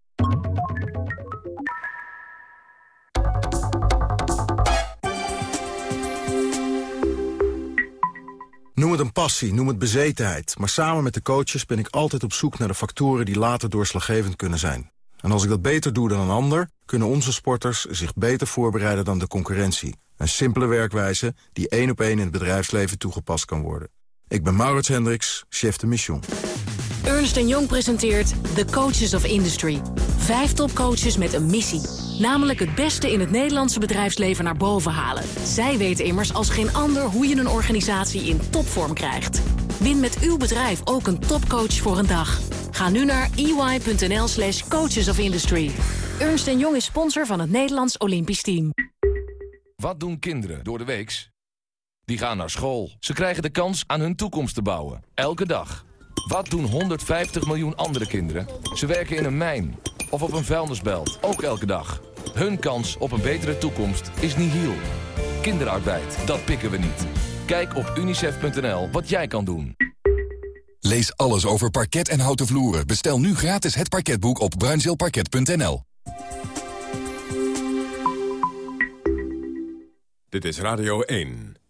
Noem het een passie, noem het bezetenheid. Maar samen met de coaches ben ik altijd op zoek naar de factoren die later doorslaggevend kunnen zijn. En als ik dat beter doe dan een ander, kunnen onze sporters zich beter voorbereiden dan de concurrentie. Een simpele werkwijze die één op één in het bedrijfsleven toegepast kan worden. Ik ben Maurits Hendricks, chef de mission. Ernst Jong presenteert The Coaches of Industry. Vijf topcoaches met een missie. Namelijk het beste in het Nederlandse bedrijfsleven naar boven halen. Zij weten immers als geen ander hoe je een organisatie in topvorm krijgt. Win met uw bedrijf ook een topcoach voor een dag. Ga nu naar ey.nl slash coaches of industry. Ernst Jong is sponsor van het Nederlands Olympisch Team. Wat doen kinderen door de weeks? Die gaan naar school. Ze krijgen de kans aan hun toekomst te bouwen. Elke dag. Wat doen 150 miljoen andere kinderen? Ze werken in een mijn of op een vuilnisbelt. Ook elke dag. Hun kans op een betere toekomst is nihil. Kinderarbeid, dat pikken we niet. Kijk op unicef.nl wat jij kan doen. Lees alles over parket en houten vloeren. Bestel nu gratis het parketboek op bruinzeelparket.nl. Dit is Radio 1.